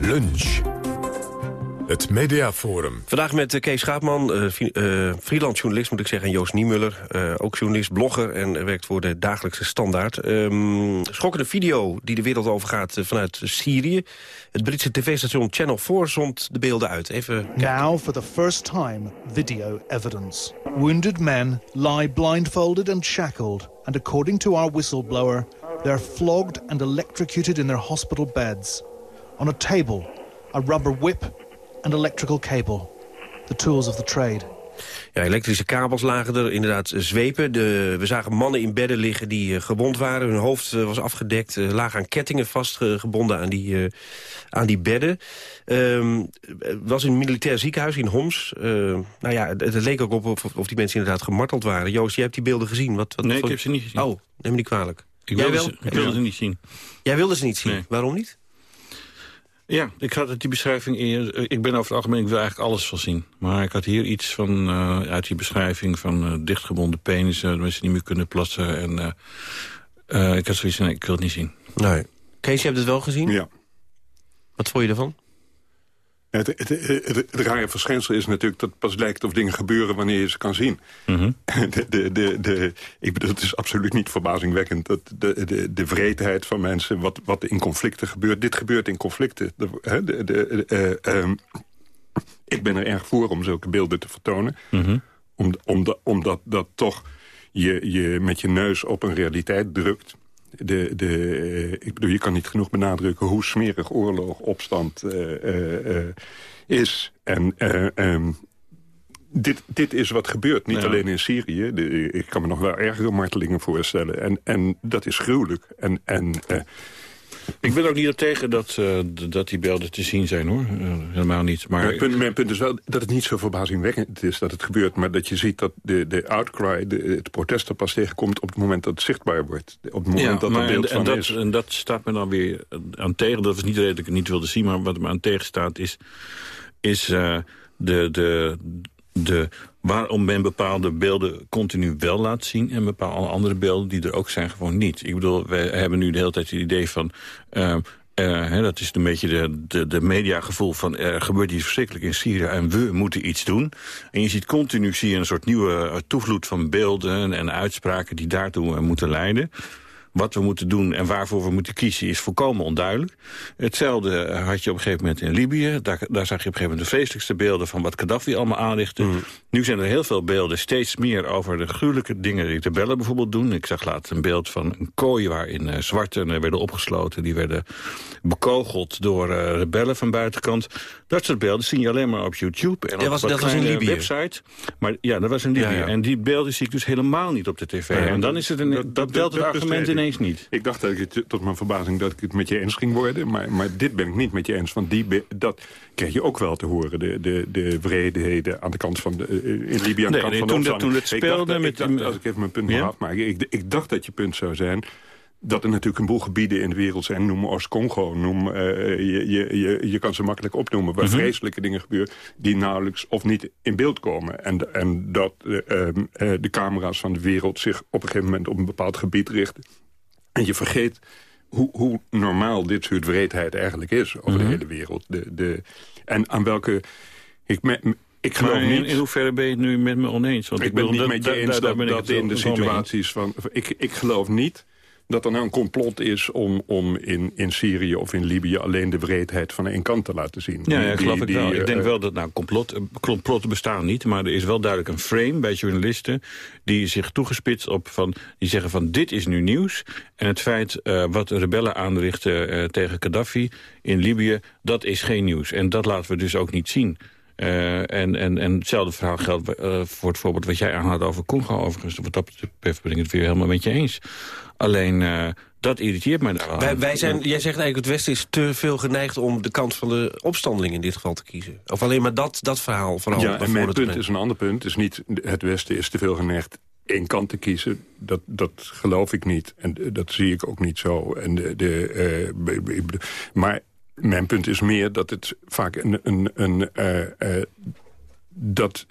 Lunch. Het Mediaforum. Vandaag met eh, Kees Schaapman, eh, eh, freelance journalist moet ik zeggen... en Joost Niemuller, eh, ook journalist, blogger en werkt voor de Dagelijkse Standaard. Ehm, schokkende video die de wereld overgaat eh, vanuit Syrië. Het Britse tv-station Channel 4 zond de beelden uit. Even Now, for the first time, video evidence. Wounded men lie blindfolded and shackled, and according to our whistleblower, they're flogged and electrocuted in their hospital beds. On a table, a rubber whip and electrical cable. The tools of the trade. Ja, elektrische kabels lagen er, inderdaad zwepen. De, we zagen mannen in bedden liggen die eh, gewond waren. Hun hoofd eh, was afgedekt, eh, lagen aan kettingen vastgebonden aan, die, aan die bedden. Ehm, Het was in een militair ziekenhuis in Homs. Eh, nou ja, het, het leek ook op of, of die mensen inderdaad gemarteld waren. Joost, jij hebt die beelden gezien. Wat, wat Nee, ik heb ze niet gezien. Oh, neem me niet kwalijk. Ik Jij wilde, wel? ze, ik wilde ze niet zien. Jij wilde ze niet zien. Nee. Waarom niet? Ja, ik had uit die beschrijving... eer- eh, Ik ben over het algemeen, ik wil eigenlijk alles wel zien. Maar ik had hier iets van, eh, uit die beschrijving van eh, dichtgebonden penissen... dat mensen niet meer kunnen plassen. En, eh, eh, ik had zoiets van, nee, ik wil het niet zien. Nee. Kees, je hebt het wel gezien? Ja. Wat vond je ervan? Het, het, het, het rare verschijnsel is natuurlijk dat het pas lijkt of dingen gebeuren wanneer je ze kan zien. De, de, de, de, ik bedoel, het is absoluut niet verbazingwekkend dat de, de, de vreedheid van mensen, wat, wat in conflicten gebeurt. Dit gebeurt in conflicten. De, hè, de, de, eh, ehm, ik ben er erg voor om zulke beelden te vertonen. Om, omdat, omdat dat toch je, je met je neus op een realiteit drukt. De, de, eh, ik bedoel, je kan niet genoeg benadrukken hoe smerig oorlog, opstand eh, eh, is. En eh, ehm, dit, dit is wat gebeurt, niet alleen in Syrië. De, ik kan me nog wel ergere martelingen voorstellen. En, en dat is gruwelijk. En, en, ik ben ook niet op tegen dat, uh, dat die beelden te zien zijn, hoor. Uh, helemaal niet. Maar... Mijn, punt, mijn punt is wel dat het niet zo verbazingwekkend is dat het gebeurt... maar dat je ziet dat de, de outcry, de, het protest er pas tegenkomt... op het moment dat het zichtbaar wordt. Op het moment ja, dat maar er beeld en, van en dat, is. En dat staat me dan weer aan tegen. Dat is niet de reden dat ik het niet wilde zien, maar wat me aan tegenstaat is... is uh, de, de, de, waarom men bepaalde beelden continu wel laat zien... en bepaalde andere beelden die er ook zijn gewoon niet. Ik bedoel, we hebben nu de hele tijd het idee van... Uh, uh, hè, dat is een beetje de, de, de mediagevoel van... er gebeurt iets verschrikkelijk in Syrië en we moeten iets doen. En je ziet continu zie je een soort nieuwe toevloed van beelden... en, en uitspraken die daartoe moeten leiden wat we moeten doen en waarvoor we moeten kiezen is volkomen onduidelijk. Hetzelfde had je op een gegeven moment in Libië. Daar, daar zag je op een gegeven moment de vreselijkste beelden van wat Gaddafi allemaal aanrichtte. Mm. Nu zijn er heel veel beelden, steeds meer over de gruwelijke dingen die de rebellen bijvoorbeeld doen. Ik zag laatst een beeld van een kooi waarin uh, zwarten werden opgesloten. Die werden bekogeld door uh, rebellen van buitenkant. Dat soort beelden zie je alleen maar op YouTube. En ja, op was, wat dat was in Libië? website. Maar ja, dat was in Libië. Ja, ja. En die beelden zie ik dus helemaal niet op de tv. Ja, en dan is het een, dat, dat- dat argument ik. Ineens niet. Ik dacht dat ik het, tot mijn verbazing dat ik het met je eens ging worden. Maar, maar dit ben ik niet met je eens. Want die, dat kreeg je ook wel te horen. De, de, de wreedheden aan de kant van de, eh, in Libië aan de Nee, kant nee, van de toen dat- opstand. toen het Ik dacht speelde met- ik dacht, als ik even mijn punt mag Ja? afmaken. Ik, ik dacht dat je punt zou zijn dat er natuurlijk een boel gebieden in de wereld zijn. Noem Oost-Congo, noem, eh, je, je, je, je kan ze makkelijk opnoemen... waar Mhm. vreselijke dingen gebeuren die nauwelijks of niet in beeld komen. En, en dat eh, ehm, eh, de camera's van de wereld zich op een gegeven moment... op een bepaald gebied richten. En je vergeet hoe, hoe normaal dit soort wreedheid eigenlijk is over Mhm. de hele wereld. De, de, en aan welke... Ik, me- ik geloof Maar in, niet... in hoeverre ben je het nu met me oneens? Want ik ben bedoel, niet dat- met je eens dat, ben ik dat het in de situaties van... Ik, ik geloof niet dat er nou een complot is om, om in, in Syrië of in Libië... alleen de wreedheid van één kant te laten zien. Ja, geloof die- ik wel. die, ik denk eh, wel dat nou, complot, eh, complotten bestaan niet... maar er is wel duidelijk een frame bij journalisten... die zich toegespitst op van... die zeggen van dit is nu nieuws... en het feit eh, wat rebellen aanrichten tegen Gaddafi in Libië... dat is geen nieuws. En dat laten we dus ook niet zien. En, en, en hetzelfde verhaal geldt voor het voorbeeld wat jij aanhoudt over Congo overigens. Wat dat betreft ben ik het weer helemaal met je eens. Alleen, eh, dat irriteert mij daar Wij, zijn, jij zegt eigenlijk, het Westen is te veel geneigd om de kant van de opstandeling in dit geval te kiezen. Of alleen maar dat, dat verhaal vooral Ja, en mijn punt is een ander punt. is niet het Westen is te veel geneigd één kant te kiezen. Dat, dat geloof ik niet. En eh, dat zie ik ook niet zo. En de, de, eh, maar mijn punt is meer dat het vaak een... een, een eh, eh, dat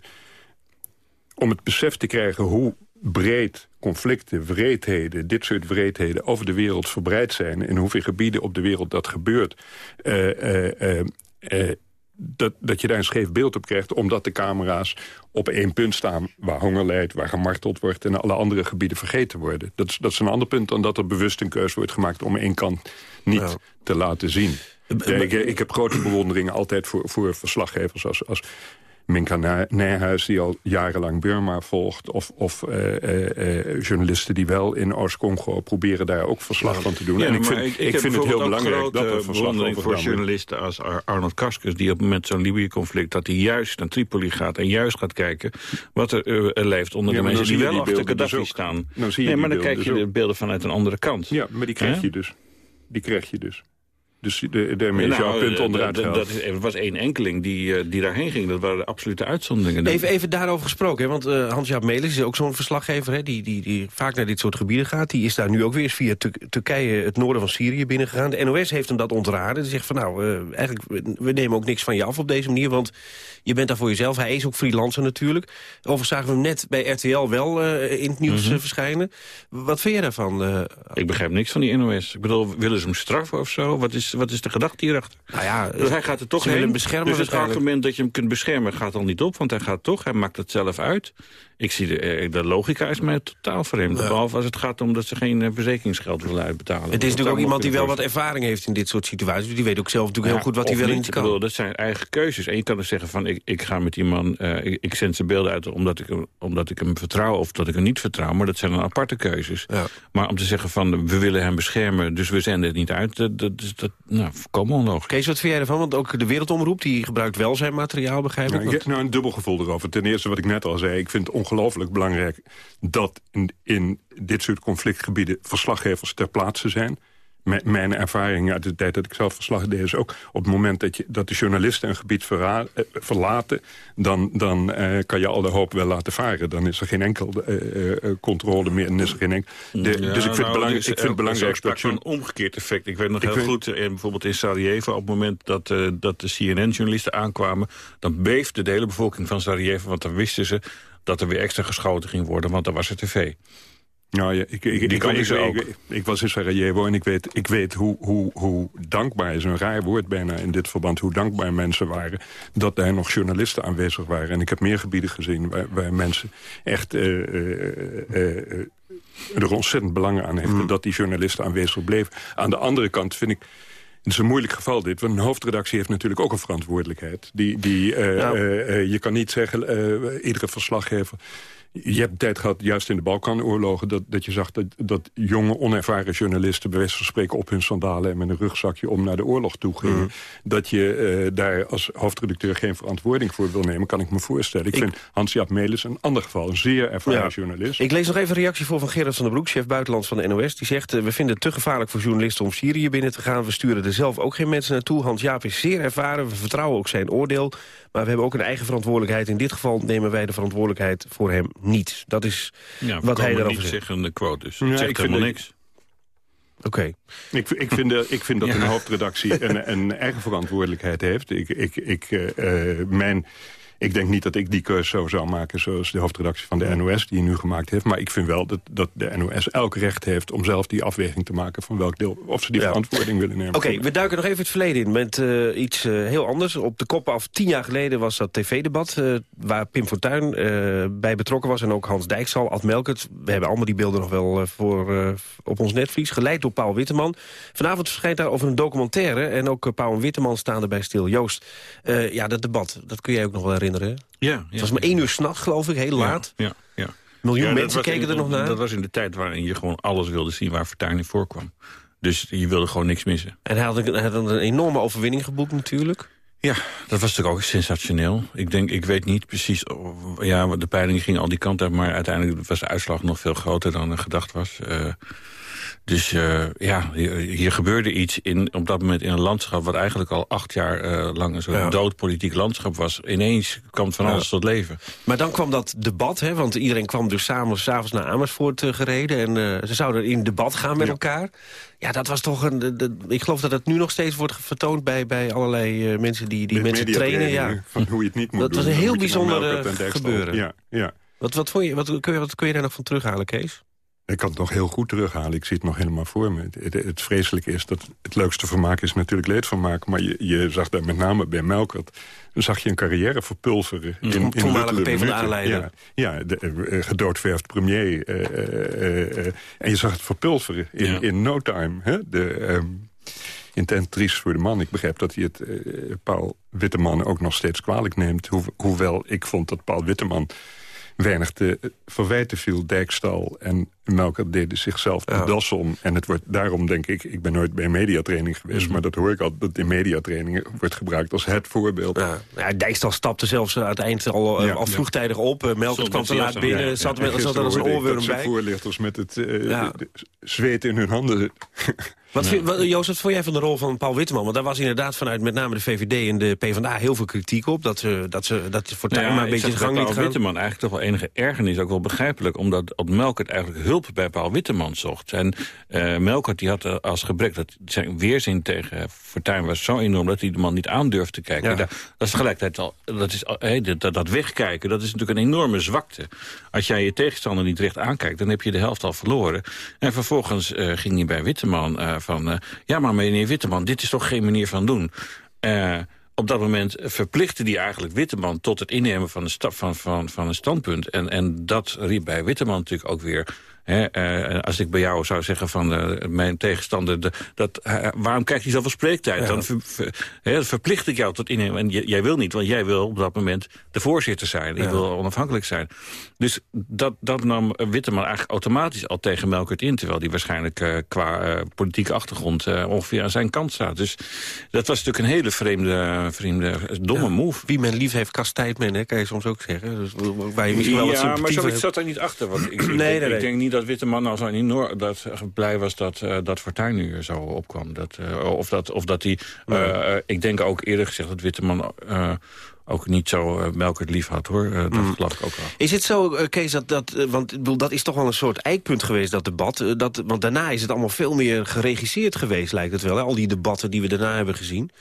om het besef te krijgen hoe breed conflicten, wreedheden... dit soort wreedheden over de wereld verbreid zijn... in hoeveel gebieden op de wereld dat gebeurt... eh, eh, eh, dat, dat je daar een scheef beeld op krijgt... omdat de camera's op één punt staan waar honger leidt... waar gemarteld wordt en alle andere gebieden vergeten worden. Dat is, dat is een ander punt dan dat er bewust een keuze wordt gemaakt... om één kant niet te laten zien. Ja, ik, ik heb grote bewondering altijd voor, voor verslaggevers als... als Minka Nij- Nijhuis, die al jarenlang Burma volgt... of, of eh, eh, eh, journalisten die wel in Oost-Congo proberen daar ook verslag van te doen. Ja, en ik vind, ik, vind het heel belangrijk dat er verslag voor journalisten als Ar- Arnold Kaskus... die op het moment zo'n Libië-conflict... dat hij juist naar Tripoli gaat en juist gaat kijken... wat er, er leeft onder Ja, de mensen die wel die achter dus Gaddafi staan. Dan zie je nee, die maar dan beelden krijg je dus de beelden vanuit een andere kant. Ja, maar die krijg je dus. Die krijg je dus. Dus de, daarmee is Nou, jouw punt eh, onderuit dat- gehaald. dat is- Er was één enkeling die, eh, die daarheen ging. Dat waren de absolute uitzonderingen. Even, even daarover gesproken, hè, want eh, Hans-Jaap Melis is ook zo'n verslaggever... Hè, die, die, die vaak naar dit soort gebieden gaat. Die is daar nu ook weer eens via Tur- Turkije het noorden van Syrië binnengegaan. De NOS heeft hem dat ontraden. Die zegt van nou, eh, eigenlijk, we- nemen ook niks van je af op deze manier... want je bent daar voor jezelf. Hij is ook freelancer natuurlijk. Overigens zagen we hem net bij RTL wel eh, in het nieuws Mhm. verschijnen. Wat vind jij daarvan? eh? Ik begrijp niks van die NOS. Ik bedoel, willen ze hem straffen of zo? Wat is, wat is de gedachte hierachter? Nou ja, Dus hij gaat er toch heen. beschermen dus het argument dat je hem kunt beschermen gaat al niet op. Want hij gaat toch, hij maakt het zelf uit. Ik zie de, eh, de logica is mij totaal vreemd. Ja. Behalve als het gaat om dat ze geen eh, verzekeringsgeld willen uitbetalen. Het is natuurlijk ook iemand die wel wat ervaring heeft in dit soort situaties. Dus die weet ook zelf natuurlijk Ja, heel goed wat hij wel niet Ik kan. bedoel, dat zijn eigen keuzes. En je kan dus zeggen van, ik, ik ga met die man... eh, ik, ik zend zijn beelden uit omdat ik, hem- omdat ik hem vertrouw... of dat ik hem niet vertrouw, maar dat zijn dan aparte keuzes. Maar om te zeggen van, we willen hem beschermen... dus we zenden het niet uit, dat, dat is dat, nou, volkomen onlogisch. Kees, wat vind jij ervan? Want ook de Wereldomroep die gebruikt wel zijn materiaal, begrijp ik. Nou, ik heb nou een dubbel gevoel erover. Ten eerste wat ik net al zei, ik vind het ongelooflijk belangrijk... dat in, in dit soort conflictgebieden verslaggevers ter plaatse zijn. M- mijn ervaring uit de tijd dat ik zelf verslag deed is ook... op het moment dat, je, dat de journalisten een gebied verra- eh, verlaten... dan, dan eh, kan je al de hoop wel laten varen. Dan is er geen enkel eh, controle meer en is er geen enkel... De, Ja, dus ik vind, het nou, belangrijk, ik vind het belangrijk dat... van een omgekeerd effect. Ik weet nog Ik heel goed, eh, bijvoorbeeld in Sarajevo... op het moment dat, dat de CNN-journalisten aankwamen... dan beefde de hele bevolking van Sarajevo... want dan wisten ze dat er weer extra geschoten ging worden... want dan was er tv. Nou ja, ik, ik, ik, ik, ik, was in Sarajevo en ik weet, ik weet hoe, hoe, hoe dankbaar, is een raar woord bijna in dit verband... hoe dankbaar mensen waren dat daar nog journalisten aanwezig waren. En ik heb meer gebieden gezien waar, waar mensen echt eh, eh, eh, er ontzettend belang aan heeft... dat die journalisten aanwezig bleven. Aan de andere kant vind ik... Het is een moeilijk geval dit, want een hoofdredactie heeft natuurlijk ook een verantwoordelijkheid. Die, die, eh, eh, eh, je kan niet zeggen, iedere verslaggever... Je hebt tijd gehad, juist in de Balkanoorlogen... dat, dat je zag dat, dat jonge, onervaren journalisten... bij wijze van spreken op hun sandalen en met een rugzakje... om naar de oorlog toe gingen. Dat je eh, daar als hoofdredacteur geen verantwoording voor wil nemen... kan ik me voorstellen. Ik, vind Hans-Jaap Melis een ander geval. Een zeer ervaren Ja. journalist. Ik lees nog even een reactie voor van Gerard van der Broek, chef buitenland van de NOS. Die zegt, eh, we vinden het te gevaarlijk voor journalisten om Syrië binnen te gaan. We sturen er zelf ook geen mensen naartoe. Hans Jaap is zeer ervaren, we vertrouwen ook zijn oordeel. Maar we hebben ook een eigen verantwoordelijkheid. In dit geval nemen wij de verantwoordelijkheid voor hem niet. Dat is Ja, wat hij daarover niet zegt. zeggende quote dus. Ja, zegt ik vind helemaal niks. Oké. Ik, ik, vind, de- ik vind dat Ja. een hoofdredactie een, een eigen verantwoordelijkheid heeft. Ik, ik, ik, eh, eh, mijn, ik denk niet dat ik die keuze zo zou maken... zoals de hoofdredactie van de NOS die nu gemaakt heeft. Maar ik vind wel dat, dat de NOS elk recht heeft om zelf die afweging te maken... van welk deel, of ze die verantwoording willen nemen. Oké, we duiken nog even het verleden in met eh, iets eh, heel anders. Op de kop af, tien jaar geleden was dat tv-debat... eh, waar Pim Fortuyn bij betrokken was en ook Hans Dijkstal, Ad Melkert. We hebben allemaal die beelden nog wel voor, op ons netvlies, geleid door Paul Witteman. Vanavond verschijnt daar over een documentaire... en ook Paul en Witteman staan er bij stil. Joost, ja, dat debat, dat kun jij ook nog wel herinneren, Ja, Het was maar één uur s'nachts, geloof ik, heel laat. Ja, ja. Miljoen mensen keken in- er nog naar. Dat was in de tijd waarin je gewoon alles wilde zien waar Fortuyn in voorkwam. Dus je wilde gewoon niks missen. En hij had, een, hij had een enorme overwinning geboekt natuurlijk. Ja, dat was natuurlijk ook sensationeel. Ik denk, ik weet niet precies... oh, Ja, de peiling ging al die kant uit... maar uiteindelijk was de uitslag nog veel groter dan er gedacht was. Eh, dus eh, ja, hier, hier gebeurde iets in, op dat moment in een landschap... wat eigenlijk al acht jaar eh, lang een soort Ja. dood politiek landschap was. Ineens kwam van Ja. alles tot leven. Maar dan kwam dat debat, hè, want iedereen kwam dus samen, s'avonds naar Amersfoort eh, gereden... en eh, ze zouden in debat gaan met elkaar. Ja, dat was toch een... de- de- ik geloof dat het nu nog steeds wordt vertoond bij, bij allerlei eh, mensen die, die Met mensen trainen. Ja. Van hoe je het niet moet Dat doen. was een heel bijzonder gebeuren. Ja, ja. Wat, wat, vond je, wat, kun je, wat kun je daar nog van terughalen, Kees? Ik kan het nog heel goed terughalen. Ik zie het nog helemaal voor me. Het, het, het vreselijke is dat het leukste vermaak is natuurlijk leedvermaak. Maar je, je zag daar met name bij Melkert... zag je een carrière verpulveren. In, in luttele PvdA-leider. Ja, ja de, eh, eh, gedoodverfd premier. eh, en je zag het verpulveren in, Ja. in no time. Hè? De... triest voor de man. Ik begrijp dat hij het Paul Witteman ook nog steeds kwalijk neemt. Hoe, hoewel ik vond dat Paul Witteman weinig te verwijten viel. Dijkstal en Melker deden zichzelf de das om. En het wordt daarom, denk ik, ik ben nooit bij een mediatraining geweest... Mhm. maar dat hoor ik al, dat in mediatrainingen wordt gebruikt als het voorbeeld. Ja, ja, Dijkstal stapte zelfs eh, aan het eind al, eh, Ja, al ja. vroegtijdig op. Uh, Melkert kwam te laat binnen, zat, met, zat er als een oorworm bij. voorlichters met het eh, zweet in hun handen. Wat vind, wat, Joost, wat vond jij van de rol van Paul Witteman? Want daar was inderdaad vanuit met name de VVD en de PvdA heel veel kritiek op. Dat ze, dat ze dat Fortuyn Nou ja, maar een beetje gang liet Paul gaan. Witteman eigenlijk toch wel enige ergernis, ook wel begrijpelijk. Omdat op Melkert eigenlijk hulp bij Paul Witteman zocht. En eh Melkert die had eh, als gebrek dat zijn weerzin tegen Fortuyn was zo enorm... dat hij de man niet aandurfde te kijken. Ja. Dat, dat is tegelijkertijd al, dat, is, hé, dat, dat wegkijken, dat is natuurlijk een enorme zwakte. Als jij je tegenstander niet recht aankijkt, dan heb je de helft al verloren. En vervolgens eh, ging hij bij Witteman eh, van... eh, ja, maar meneer Witteman, dit is toch geen manier van doen. Eh, op dat moment verplichtte die eigenlijk Witteman... tot het innemen van een, van, van, van een standpunt. En, en dat riep bij Witteman natuurlijk ook weer uh, als ik bij jou zou zeggen van uh, mijn tegenstander... De, dat, uh, waarom krijgt hij zoveel spreektijd? Dan ver, ver, verplicht ik jou tot innemen. En jij wil niet, want jij wil op dat moment de voorzitter zijn. Je wil onafhankelijk zijn. Dus dat, dat nam Witteman eigenlijk automatisch al tegen Melkert in... terwijl die waarschijnlijk qua politieke achtergrond ongeveer aan zijn kant staat. Dus dat was natuurlijk een hele vreemde, vreemde domme move. Wie men lief heeft, kastijdt men, hè, kan je soms ook zeggen. Dus, waar je misschien wel wat ja, maar zo, ik zat daar niet achter. Want ik, nee, nee, nee, ik denk niet dat Witteman als een enorm dat blij was dat, uh, dat Fortuyn nu zo opkwam. Dat, uh, of, dat, of dat hij, uh, ik denk ook eerder gezegd dat Witteman ook niet zo uh, Melkert lief had, hoor. Uh, dat mm. geloof ik ook wel. Is het zo, uh, Kees, dat, dat, want dat is toch wel een soort eikpunt geweest, dat debat. dat, want daarna is het allemaal veel meer geregisseerd geweest, lijkt het wel. Hè? Al die debatten die we daarna hebben gezien.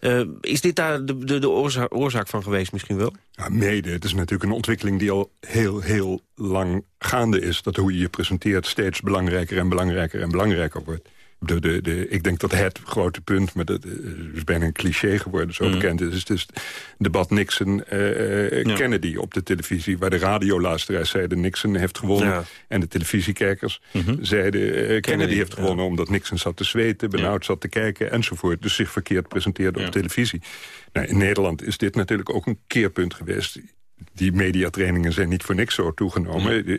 Uh, is dit daar de, oorzaak, van geweest misschien wel? Ja, mede. Het is natuurlijk een ontwikkeling die al heel, heel lang gaande is. Dat hoe je je presenteert steeds belangrijker en belangrijker en belangrijker wordt. De, de, de, ik denk dat het grote punt, maar dat is bijna een cliché geworden, zo mm. bekend is, is dus het debat Nixon-Kennedy uh, op de televisie, waar de radioluisteraars zeiden Nixon heeft gewonnen ja. en de televisiekijkers mm -hmm. zeiden uh, Kennedy, Kennedy, heeft gewonnen ja. omdat Nixon zat te zweten, benauwd zat te kijken enzovoort, dus zich verkeerd presenteerde op televisie. Nou, in Nederland is dit natuurlijk ook een keerpunt geweest die mediatrainingen zijn niet voor niks zo toegenomen. Uh,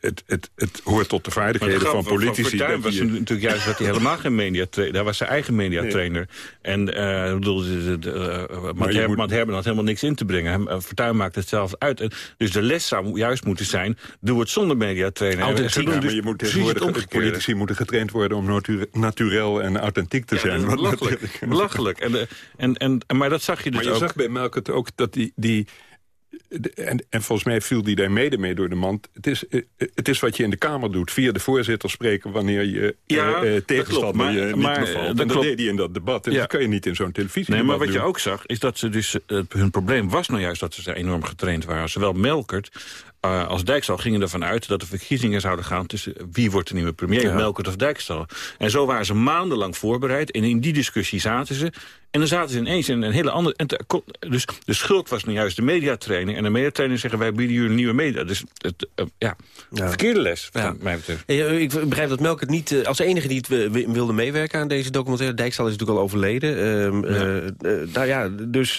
het, het, het hoort tot de vaardigheden van politici. Van was je... natuurlijk juist dat hij helemaal geen mediatrainer... Hij was zijn eigen mediatrainer. Nee. En uh, bedoel, de, de, uh, Matt, Her moet... Herben had helemaal niks in te brengen. Hem, Fortuyn maakt het zelf uit. dus de les zou juist moeten zijn... doe het zonder mediatrainer. Authentiek, ja, dus maar je moet tegenwoordig, politici moeten getraind worden... om naturel en authentiek te zijn. Belachelijk. belachelijk. En, en, en, maar dat zag je dus maar je ook. zag bij Melkert ook dat die... die en, en, volgens mij viel die daar mede mee door de mand. Het is, eh, het is wat je in de Kamer doet. Via de voorzitter spreken wanneer je ja, uh, tegenstander je niet maar, bevalt. En dat deed hij in dat debat. En ja. dat kan je niet in zo'n televisie Nee, maar wat je ook zag, is dat ze dus... Uh, hun probleem was nou juist dat ze enorm getraind waren. Zowel Melkert uh, als Dijkstal gingen ervan uit dat de verkiezingen zouden gaan... tussen wie wordt de nieuwe premier, ja. Melkert of Dijkstal. En zo waren ze maandenlang voorbereid. En in die discussie zaten ze. En dan zaten ze ineens in een hele andere... En te, dus de schuld was nu juist de mediatraining. En de mediatraining zeggen wij bieden jullie een nieuwe media. Dus het, uh, ja, ja, verkeerde les, mij betreft. Ik begrijp dat Melkert niet uh, als enige die het wilde meewerken aan deze documentaire. Dijkstal is natuurlijk al overleden. Ehm, ja. nou ja, dus...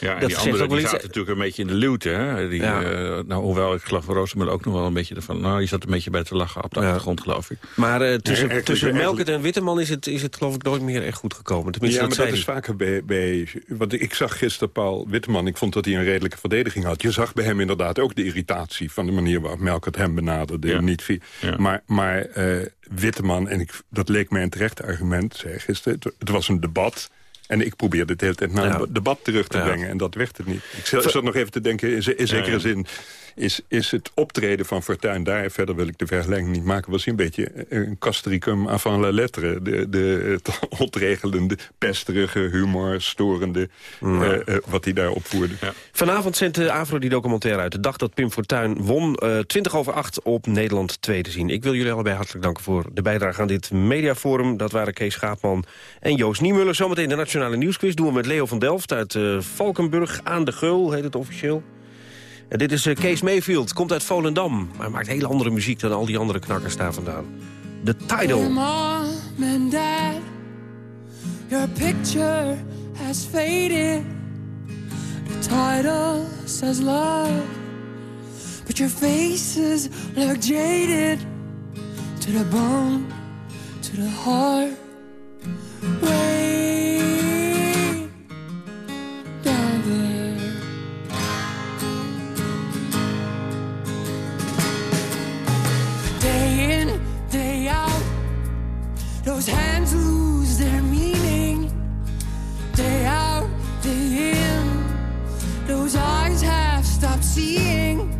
ja, dat die andere die zaten natuurlijk een beetje in de luwte. Hè? Die, nou, Hoewel, ik geloof Roosmel ook nog wel een beetje ervan... nou, je zat een beetje bij te lachen op de ja. achtergrond, geloof ik. Maar uh, tussen, nee, tussen Melkert en Witteman is het, is het geloof ik nooit meer echt goed gekomen. Tenminste, ja, maar dat, is vaker bij, bij... Want ik zag gisteren Paul Witteman, ik vond dat hij een redelijke verdediging had. Je zag bij hem inderdaad ook de irritatie... van de manier waarop Melkert hem benaderde. Ja. Niet via, ja. Maar, maar uh, Witteman, en ik, dat leek mij een terecht argument, zei gisteren... het, het was een debat... En ik probeerde het de hele tijd naar ja. een debat terug te brengen. En dat werd het niet. Ik zat nog even te denken, in, in zekere ja, zin is, is het optreden van Fortuyn daar... verder wil ik de vergelijking niet maken... was hij een beetje een castricum avant la lettre. De, de, het ontregelende, pesterige, humor, storende... Mm. Uh, uh, wat hij daar opvoerde. Ja. Vanavond zendt de AVRO die documentaire uit. De dag dat Pim Fortuyn won, uh, 20 over 8 op Nederland 2 te zien. Ik wil jullie allebei hartelijk danken voor de bijdrage aan dit mediaforum. Dat waren Kees Schaapman en Joost Niemuller. Zometeen de Nationale Nieuwsquiz doen we met Leo van Delft uit uh, Valkenburg aan de Geul, heet het officieel. En dit is uh, Kees Mayfield, komt uit Volendam. Maar maakt hele andere muziek dan al die andere knakkers daar vandaan. The Title. Mom and Dad, your picture has faded. The title says love, but your faces look jaded. To the bone, to the heart. Way Those hands lose their meaning day out, day in. Those eyes have stopped seeing.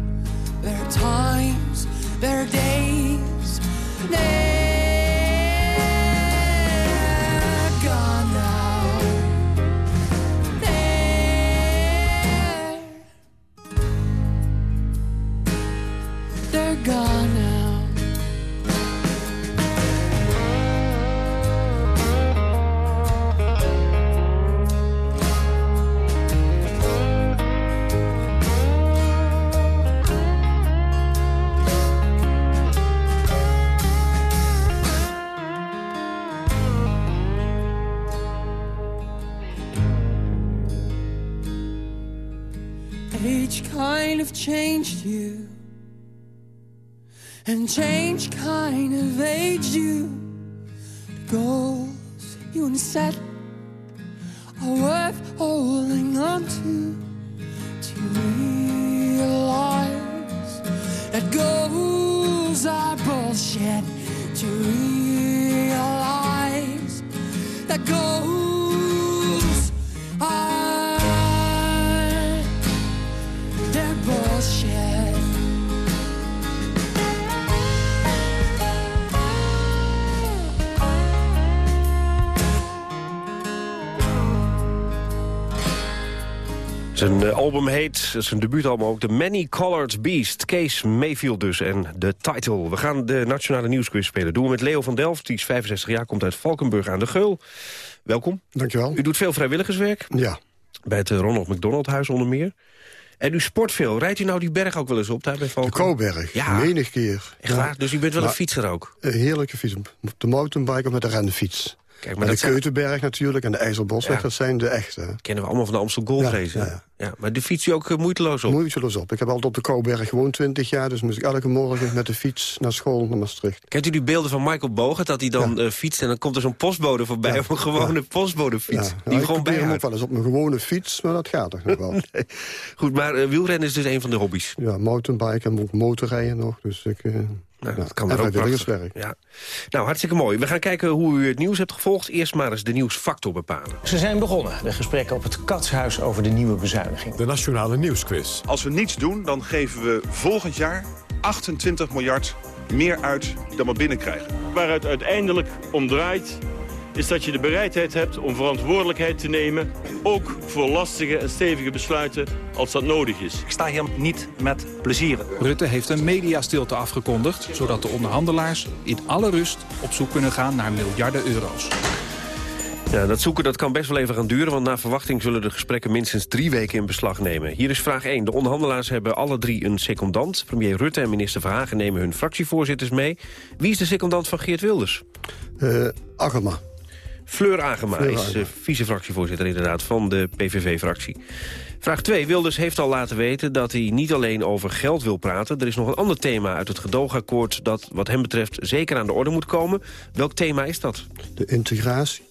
their times, their days. Changed you. And change kind of aged you. The goals you set are worth holding on to. To realize that goals are bullshit. To realize that goals Zijn eh, album heet, zijn debuutalbum ook, The Many Colored Beast. Kees Mayfield dus en de title. We gaan de Nationale Nieuwsquiz spelen. Doen we met Leo van Delft, die is 65 jaar, komt uit Valkenburg aan de Geul. Welkom. Dankjewel. U doet veel vrijwilligerswerk. Ja. Bij het eh, Ronald McDonald Huis onder meer. En u sport veel. Rijdt u nou die berg ook wel eens op daar bij De Valkenburg? Kouberg, Ja. menig keer. Echt waar? Dus u bent wel een fietser ook? Een heerlijke fiets. Op de mountainbike of met de renfiets. Kijk, maar maar de zijn- Keutenberg natuurlijk en de IJzerbosweg, Ja. dat zijn de echte. Kennen we allemaal van de Amstel Gold Ja, ja, Ja, maar de fiets u ook eh, moeiteloos op? Moeiteloos op. Ik heb altijd op de Kouberg gewoon 20 jaar, dus moest ik elke morgen met de fiets naar school naar Maastricht. Kent u die beelden van Michael Bogen, dat hij dan eh, fietst... en dan komt er zo'n postbode voorbij op een gewone postbodefiets. Die ik gewoon probeer hem ook wel eens op mijn gewone fiets, maar dat gaat toch nog wel. Goed, maar eh, wielrennen is dus een van de hobby's. Ja, mountainbiken en ook motorrijden nog, dus ik... Nou, dat kan en er ook vrijwilligerswerk. prachtig. Ja. Nou, hartstikke mooi. We gaan kijken hoe u het nieuws hebt gevolgd. Eerst maar eens de nieuwsfactor bepalen. Ze zijn begonnen, de gesprekken op het Katshuis over de nieuwe bezuiniging. De Nationale Nieuwsquiz. Als we niets doen, dan geven we volgend jaar 28 miljard meer uit dan we binnenkrijgen. Waar het uiteindelijk om draait, is dat je de bereidheid hebt om verantwoordelijkheid te nemen... ook voor lastige en stevige besluiten als dat nodig is. Ik sta hier niet met plezier. Rutte heeft een mediastilte afgekondigd... zodat de onderhandelaars in alle rust op zoek kunnen gaan naar miljarden euro's. Ja, dat zoeken dat kan best wel even gaan duren... want naar verwachting zullen de gesprekken minstens drie weken in beslag nemen. Hier is vraag 1. De onderhandelaars hebben alle drie een secondant. Premier Rutte en minister Verhagen nemen hun fractievoorzitters mee. Wie is de secondant van Geert Wilders? Eh Agema. Fleur Agema Fleur is eh, vice-fractievoorzitter inderdaad van de PVV-fractie. Vraag 2. Wilders heeft al laten weten dat hij niet alleen over geld wil praten. Er is nog een ander thema uit het gedoogakkoord dat wat hem betreft zeker aan de orde moet komen. Welk thema is dat? De integratie.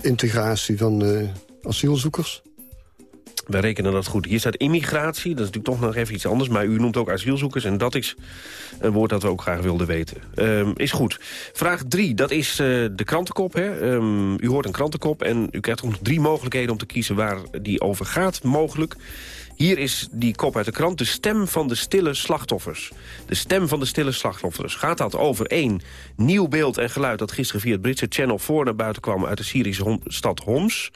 Integratie van eh, asielzoekers. Wij rekenen dat goed. Hier staat immigratie, dat is natuurlijk toch nog even iets anders... maar u noemt ook asielzoekers en dat is een woord dat we ook graag wilden weten. Ehm, is goed. Vraag 3, dat is eh, de krantenkop. Hè? Ehm, u hoort een krantenkop en u krijgt nog drie mogelijkheden... om te kiezen waar die over gaat, mogelijk. Hier is die kop uit de krant, de stem van de stille slachtoffers. De stem van de stille slachtoffers. Gaat dat over één nieuw beeld en geluid... dat gisteren via het Britse Channel 4 naar buiten kwam... uit de Syrische stad Homs...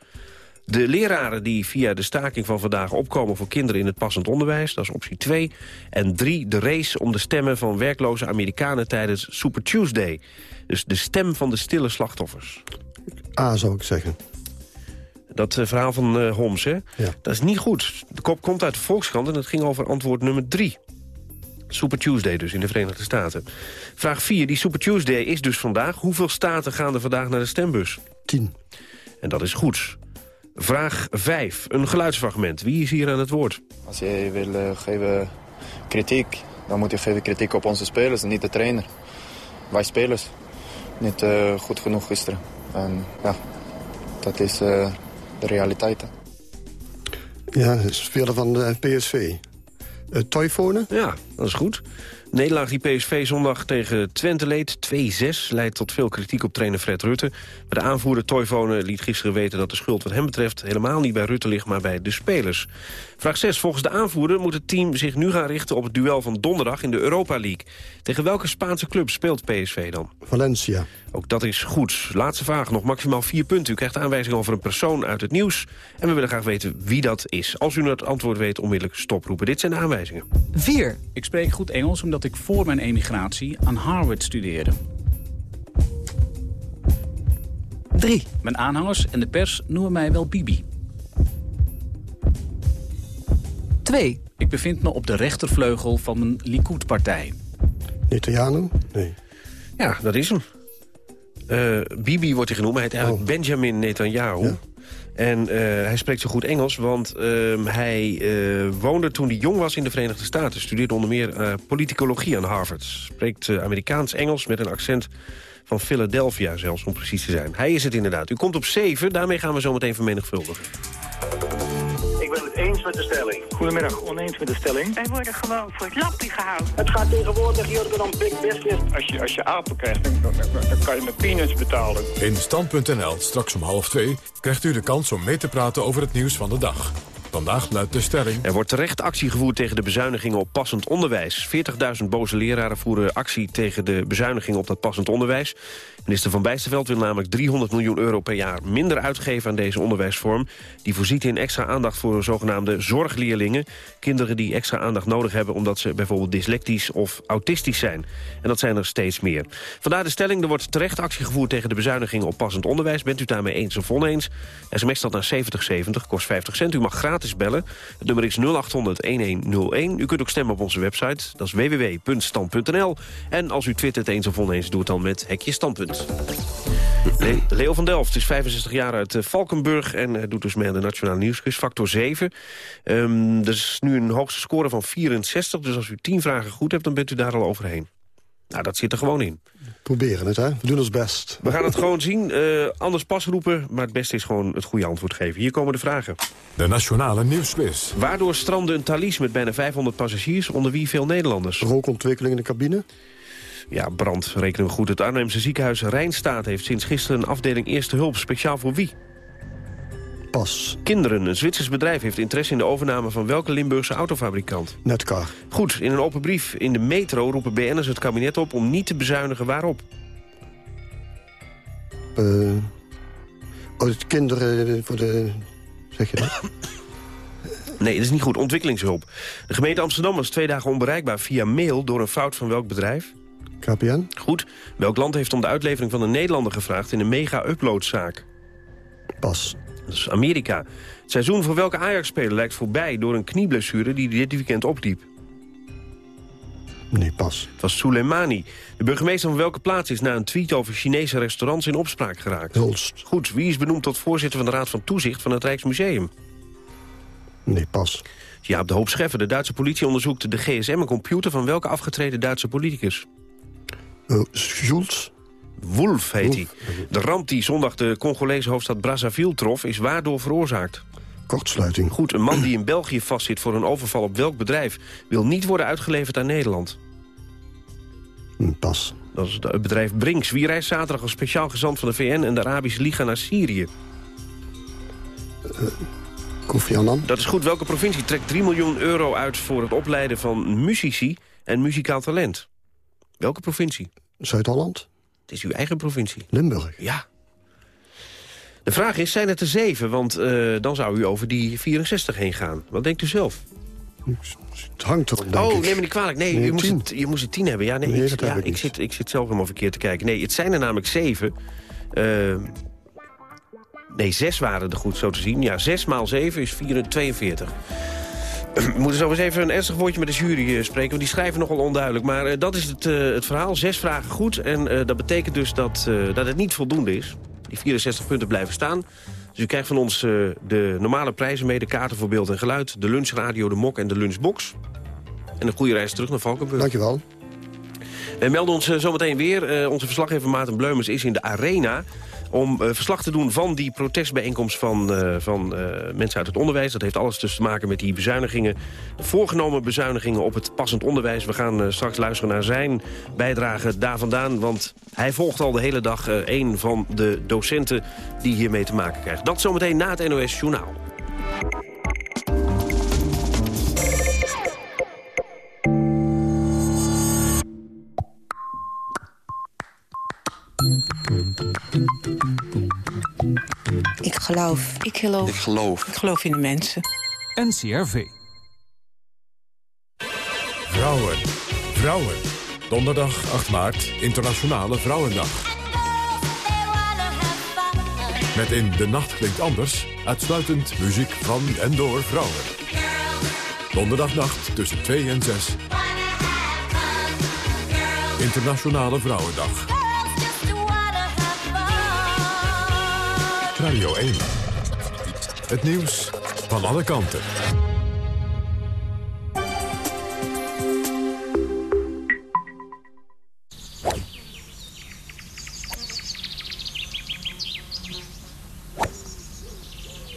De leraren die via de staking van vandaag opkomen voor kinderen in het passend onderwijs, dat is optie 2. En 3, de race om de stemmen van werkloze Amerikanen tijdens Super Tuesday. Dus de stem van de stille slachtoffers. A zou ik zeggen. Dat eh, verhaal van eh, Homs, hè? Dat is niet goed. De kop komt uit de Volkskrant en het ging over antwoord nummer 3. Super Tuesday dus in de Verenigde Staten. Vraag 4, die Super Tuesday is dus vandaag. Hoeveel staten gaan er vandaag naar de stembus? 10. En dat is goed. Vraag 5, een geluidsfragment. Wie is hier aan het woord? Als jij wil eh, geven kritiek, dan moet je geven kritiek op onze spelers en niet de trainer. Wij spelers. Niet eh, goed genoeg gisteren. En ja, dat is eh, de realiteit. hè. Ja, is speler van de PSV. Uh, Toifonen? Ja, dat is goed. Nederlaag die PSV zondag tegen Twente leed, 2-6... leidt tot veel kritiek op trainer Fred Rutte. Maar de aanvoerder Toivonen liet gisteren weten dat de schuld wat hem betreft... helemaal niet bij Rutte ligt, maar bij de spelers. Vraag 6. Volgens de aanvoerder moet het team zich nu gaan richten... op het duel van donderdag in de Europa League. Tegen welke Spaanse club speelt PSV dan? Valencia. Ook dat is goed. Laatste vraag, nog maximaal vier punten. U krijgt aanwijzing over een persoon uit het nieuws. En we willen graag weten wie dat is. Als u het antwoord weet, onmiddellijk stoproepen. Dit zijn de aanwijzingen. 4. Ik spreek goed Engels omdat ik voor mijn emigratie aan Harvard studeerde. 3. Mijn aanhangers en de pers noemen mij wel Bibi. 2. Ik bevind me op de rechtervleugel van mijn Likud-partij. Netanyahu? Nee. Ja, dat is hem. Eh, Bibi wordt hij genoemd, maar hij heet eigenlijk Benjamin Netanyahu. En eh, hij spreekt zo goed Engels, want ehm, hij eh, woonde toen hij jong was in de Verenigde Staten. Studeerde onder meer eh, politicologie aan Harvard. Spreekt Amerikaans-Engels met een accent van Philadelphia zelfs, om precies te zijn. Hij is het inderdaad. U komt op 7, daarmee gaan we zo meteen vermenigvuldigen. Eens met de stelling. Goedemiddag, oneens met de stelling. Wij worden gewoon voor het lappie gehouden. Het gaat tegenwoordig hier dan big business. Als je, als je apen krijgt, dan, dan, dan kan je met peanuts betalen. In Stand.nl, straks om half twee, krijgt u de kans om mee te praten over het nieuws van de dag. Vandaag luidt de stelling... Er wordt terecht actie gevoerd tegen de bezuinigingen op passend onderwijs. 40.000 boze leraren voeren actie tegen de bezuinigingen op dat passend onderwijs. Minister Van Bijsterveld wil namelijk 300 miljoen euro per jaar minder uitgeven aan deze onderwijsvorm. Die voorziet in extra aandacht voor zogenaamde zorgleerlingen. Kinderen die extra aandacht nodig hebben omdat ze bijvoorbeeld dyslectisch of autistisch zijn. En dat zijn er steeds meer. Vandaar de stelling, er wordt terecht actie gevoerd tegen de bezuinigingen op passend onderwijs. Bent u daarmee eens of oneens? SMS staat naar 7070, kost 50 cent. U mag gratis bellen. Het nummer is 0800-1101. U kunt ook stemmen op onze website. Dat is www.stand.nl. En als u twittert eens of oneens, doe het dan met Hekje Standpunt. Le Leo van Delft is 65 jaar uit eh, Valkenburg... en eh, doet dus mee aan de Nationale Nieuwsquiz, factor 7. Um, er is nu een hoogste score van 64, dus als u 10 vragen goed hebt... dan bent u daar al overheen. Nou, dat zit er gewoon in. Proberen het, hè? We doen ons best. We gaan het gewoon zien. Uh, anders pas roepen, maar het beste is gewoon het goede antwoord geven. Hier komen de vragen. De Nationale Nieuwsquiz. Waardoor strandde een Thalys met bijna 500 passagiers... onder wie veel Nederlanders? Rookontwikkeling in de cabine. Ja, brand, rekenen we goed. Het Arnhemse ziekenhuis Rijnstaat heeft sinds gisteren een afdeling Eerste Hulp. Speciaal voor wie? Pas. Kinderen. Een Zwitsers bedrijf heeft interesse in de overname van welke Limburgse autofabrikant? Netcar. Goed, in een open brief in de metro roepen BN'ers het kabinet op om niet te bezuinigen. Waarop? Uh, oh, kinderen voor de... Zeg je dat? Nee, dat is niet goed. Ontwikkelingshulp. De gemeente Amsterdam was twee dagen onbereikbaar via mail door een fout van welk bedrijf? KPN. Goed. Welk land heeft om de uitlevering van een Nederlander gevraagd in een mega-uploadzaak? Pas. Dat is Amerika. Het seizoen voor welke Ajax-speler lijkt voorbij door een knieblessure die dit weekend opliep? Nee, pas. Het was Soleimani. De burgemeester van welke plaats is na een tweet over Chinese restaurants in opspraak geraakt? Hulst. Goed. Wie is benoemd tot voorzitter van de Raad van Toezicht van het Rijksmuseum? Nee, pas. Jaap de Hoop Scheffer. De Duitse politie onderzoekt de gsm en computer van welke afgetreden Duitse politicus? Uh, Schulz. Wolf heet hij. De ramp die zondag de Congolese hoofdstad Brazzaville trof... is waardoor veroorzaakt? Kortsluiting. Goed, een man die in België vastzit voor een overval op welk bedrijf... wil niet worden uitgeleverd aan Nederland? Pas. Dat is het bedrijf Brinks. Wie reist zaterdag als speciaal gezant van de VN en de Arabische Liga naar Syrië? Uh, Kofi Annan. Dat is goed. Welke provincie trekt 3 miljoen euro uit... voor het opleiden van muzici en muzikaal talent? Welke provincie? Zuid-Holland. Het is uw eigen provincie. Limburg. Ja. De vraag is, zijn het er zeven? Want uh, dan zou u over die 64 heen gaan. Wat denkt u zelf? Het hangt er denk Oh, ik. neem me niet kwalijk. Nee, Nee, u, moest het, je moest het tien hebben. Ja, nee, Nee, ik, ja, ik zit, ik zit zelf helemaal verkeerd te kijken. Nee, het zijn er namelijk zeven. Uh, nee, zes waren er goed zo te zien. Ja, zes maal zeven is 442. We moeten zo eens even een ernstig woordje met de jury uh, spreken... want die schrijven nogal onduidelijk. Maar uh, dat is het, uh, het verhaal. Zes vragen goed. En uh, dat betekent dus dat, dat het niet voldoende is. Die 64 punten blijven staan. Dus u krijgt van ons de normale prijzen mee. De kaarten voor beeld en geluid. De lunchradio, de mok en de lunchbox. En een goede reis terug naar Valkenburg. Dankjewel. We melden ons zometeen weer. Onze verslaggever Maarten Bleumers is in de Arena om uh, verslag te doen van die protestbijeenkomst van, uh, van uh, mensen uit het onderwijs. Dat heeft alles dus te maken met die bezuinigingen. Voorgenomen bezuinigingen op het passend onderwijs. We gaan straks luisteren naar zijn bijdrage daar vandaan. Want hij volgt al de hele dag een van de docenten die hiermee te maken krijgt. Dat zometeen na het NOS Journaal. Geloof. Ik geloof. Ik geloof. Ik geloof in de mensen. NCRV. Vrouwen. Vrouwen. Donderdag 8 maart, Internationale Vrouwendag. Met in De Nacht Klinkt Anders uitsluitend muziek van en door vrouwen. Donderdagnacht tussen 2 en 6. Internationale Vrouwendag. Radio 1. Het nieuws van alle kanten.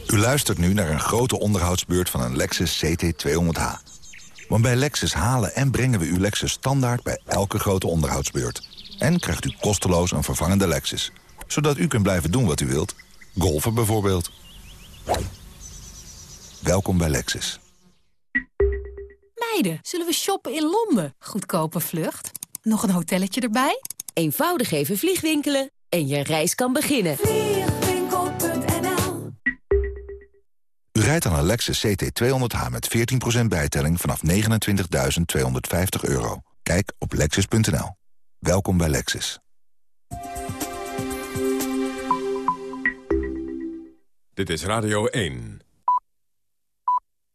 U luistert nu naar een grote onderhoudsbeurt van een Lexus CT200H. Want bij Lexus halen en brengen we uw Lexus standaard bij elke grote onderhoudsbeurt. En krijgt u kosteloos een vervangende Lexus. Zodat u kunt blijven doen wat u wilt. Golfen bijvoorbeeld. Welkom bij Lexus. Meiden, zullen we shoppen in Londen? Goedkope vlucht. Nog een hotelletje erbij? Eenvoudig even vliegwinkelen en je reis kan beginnen. Vliegwinkel.nl U rijdt aan een Lexus CT200H met 14% bijtelling vanaf 29.250 euro. Kijk op lexus.nl. Welkom bij Lexus. Dit is Radio 1.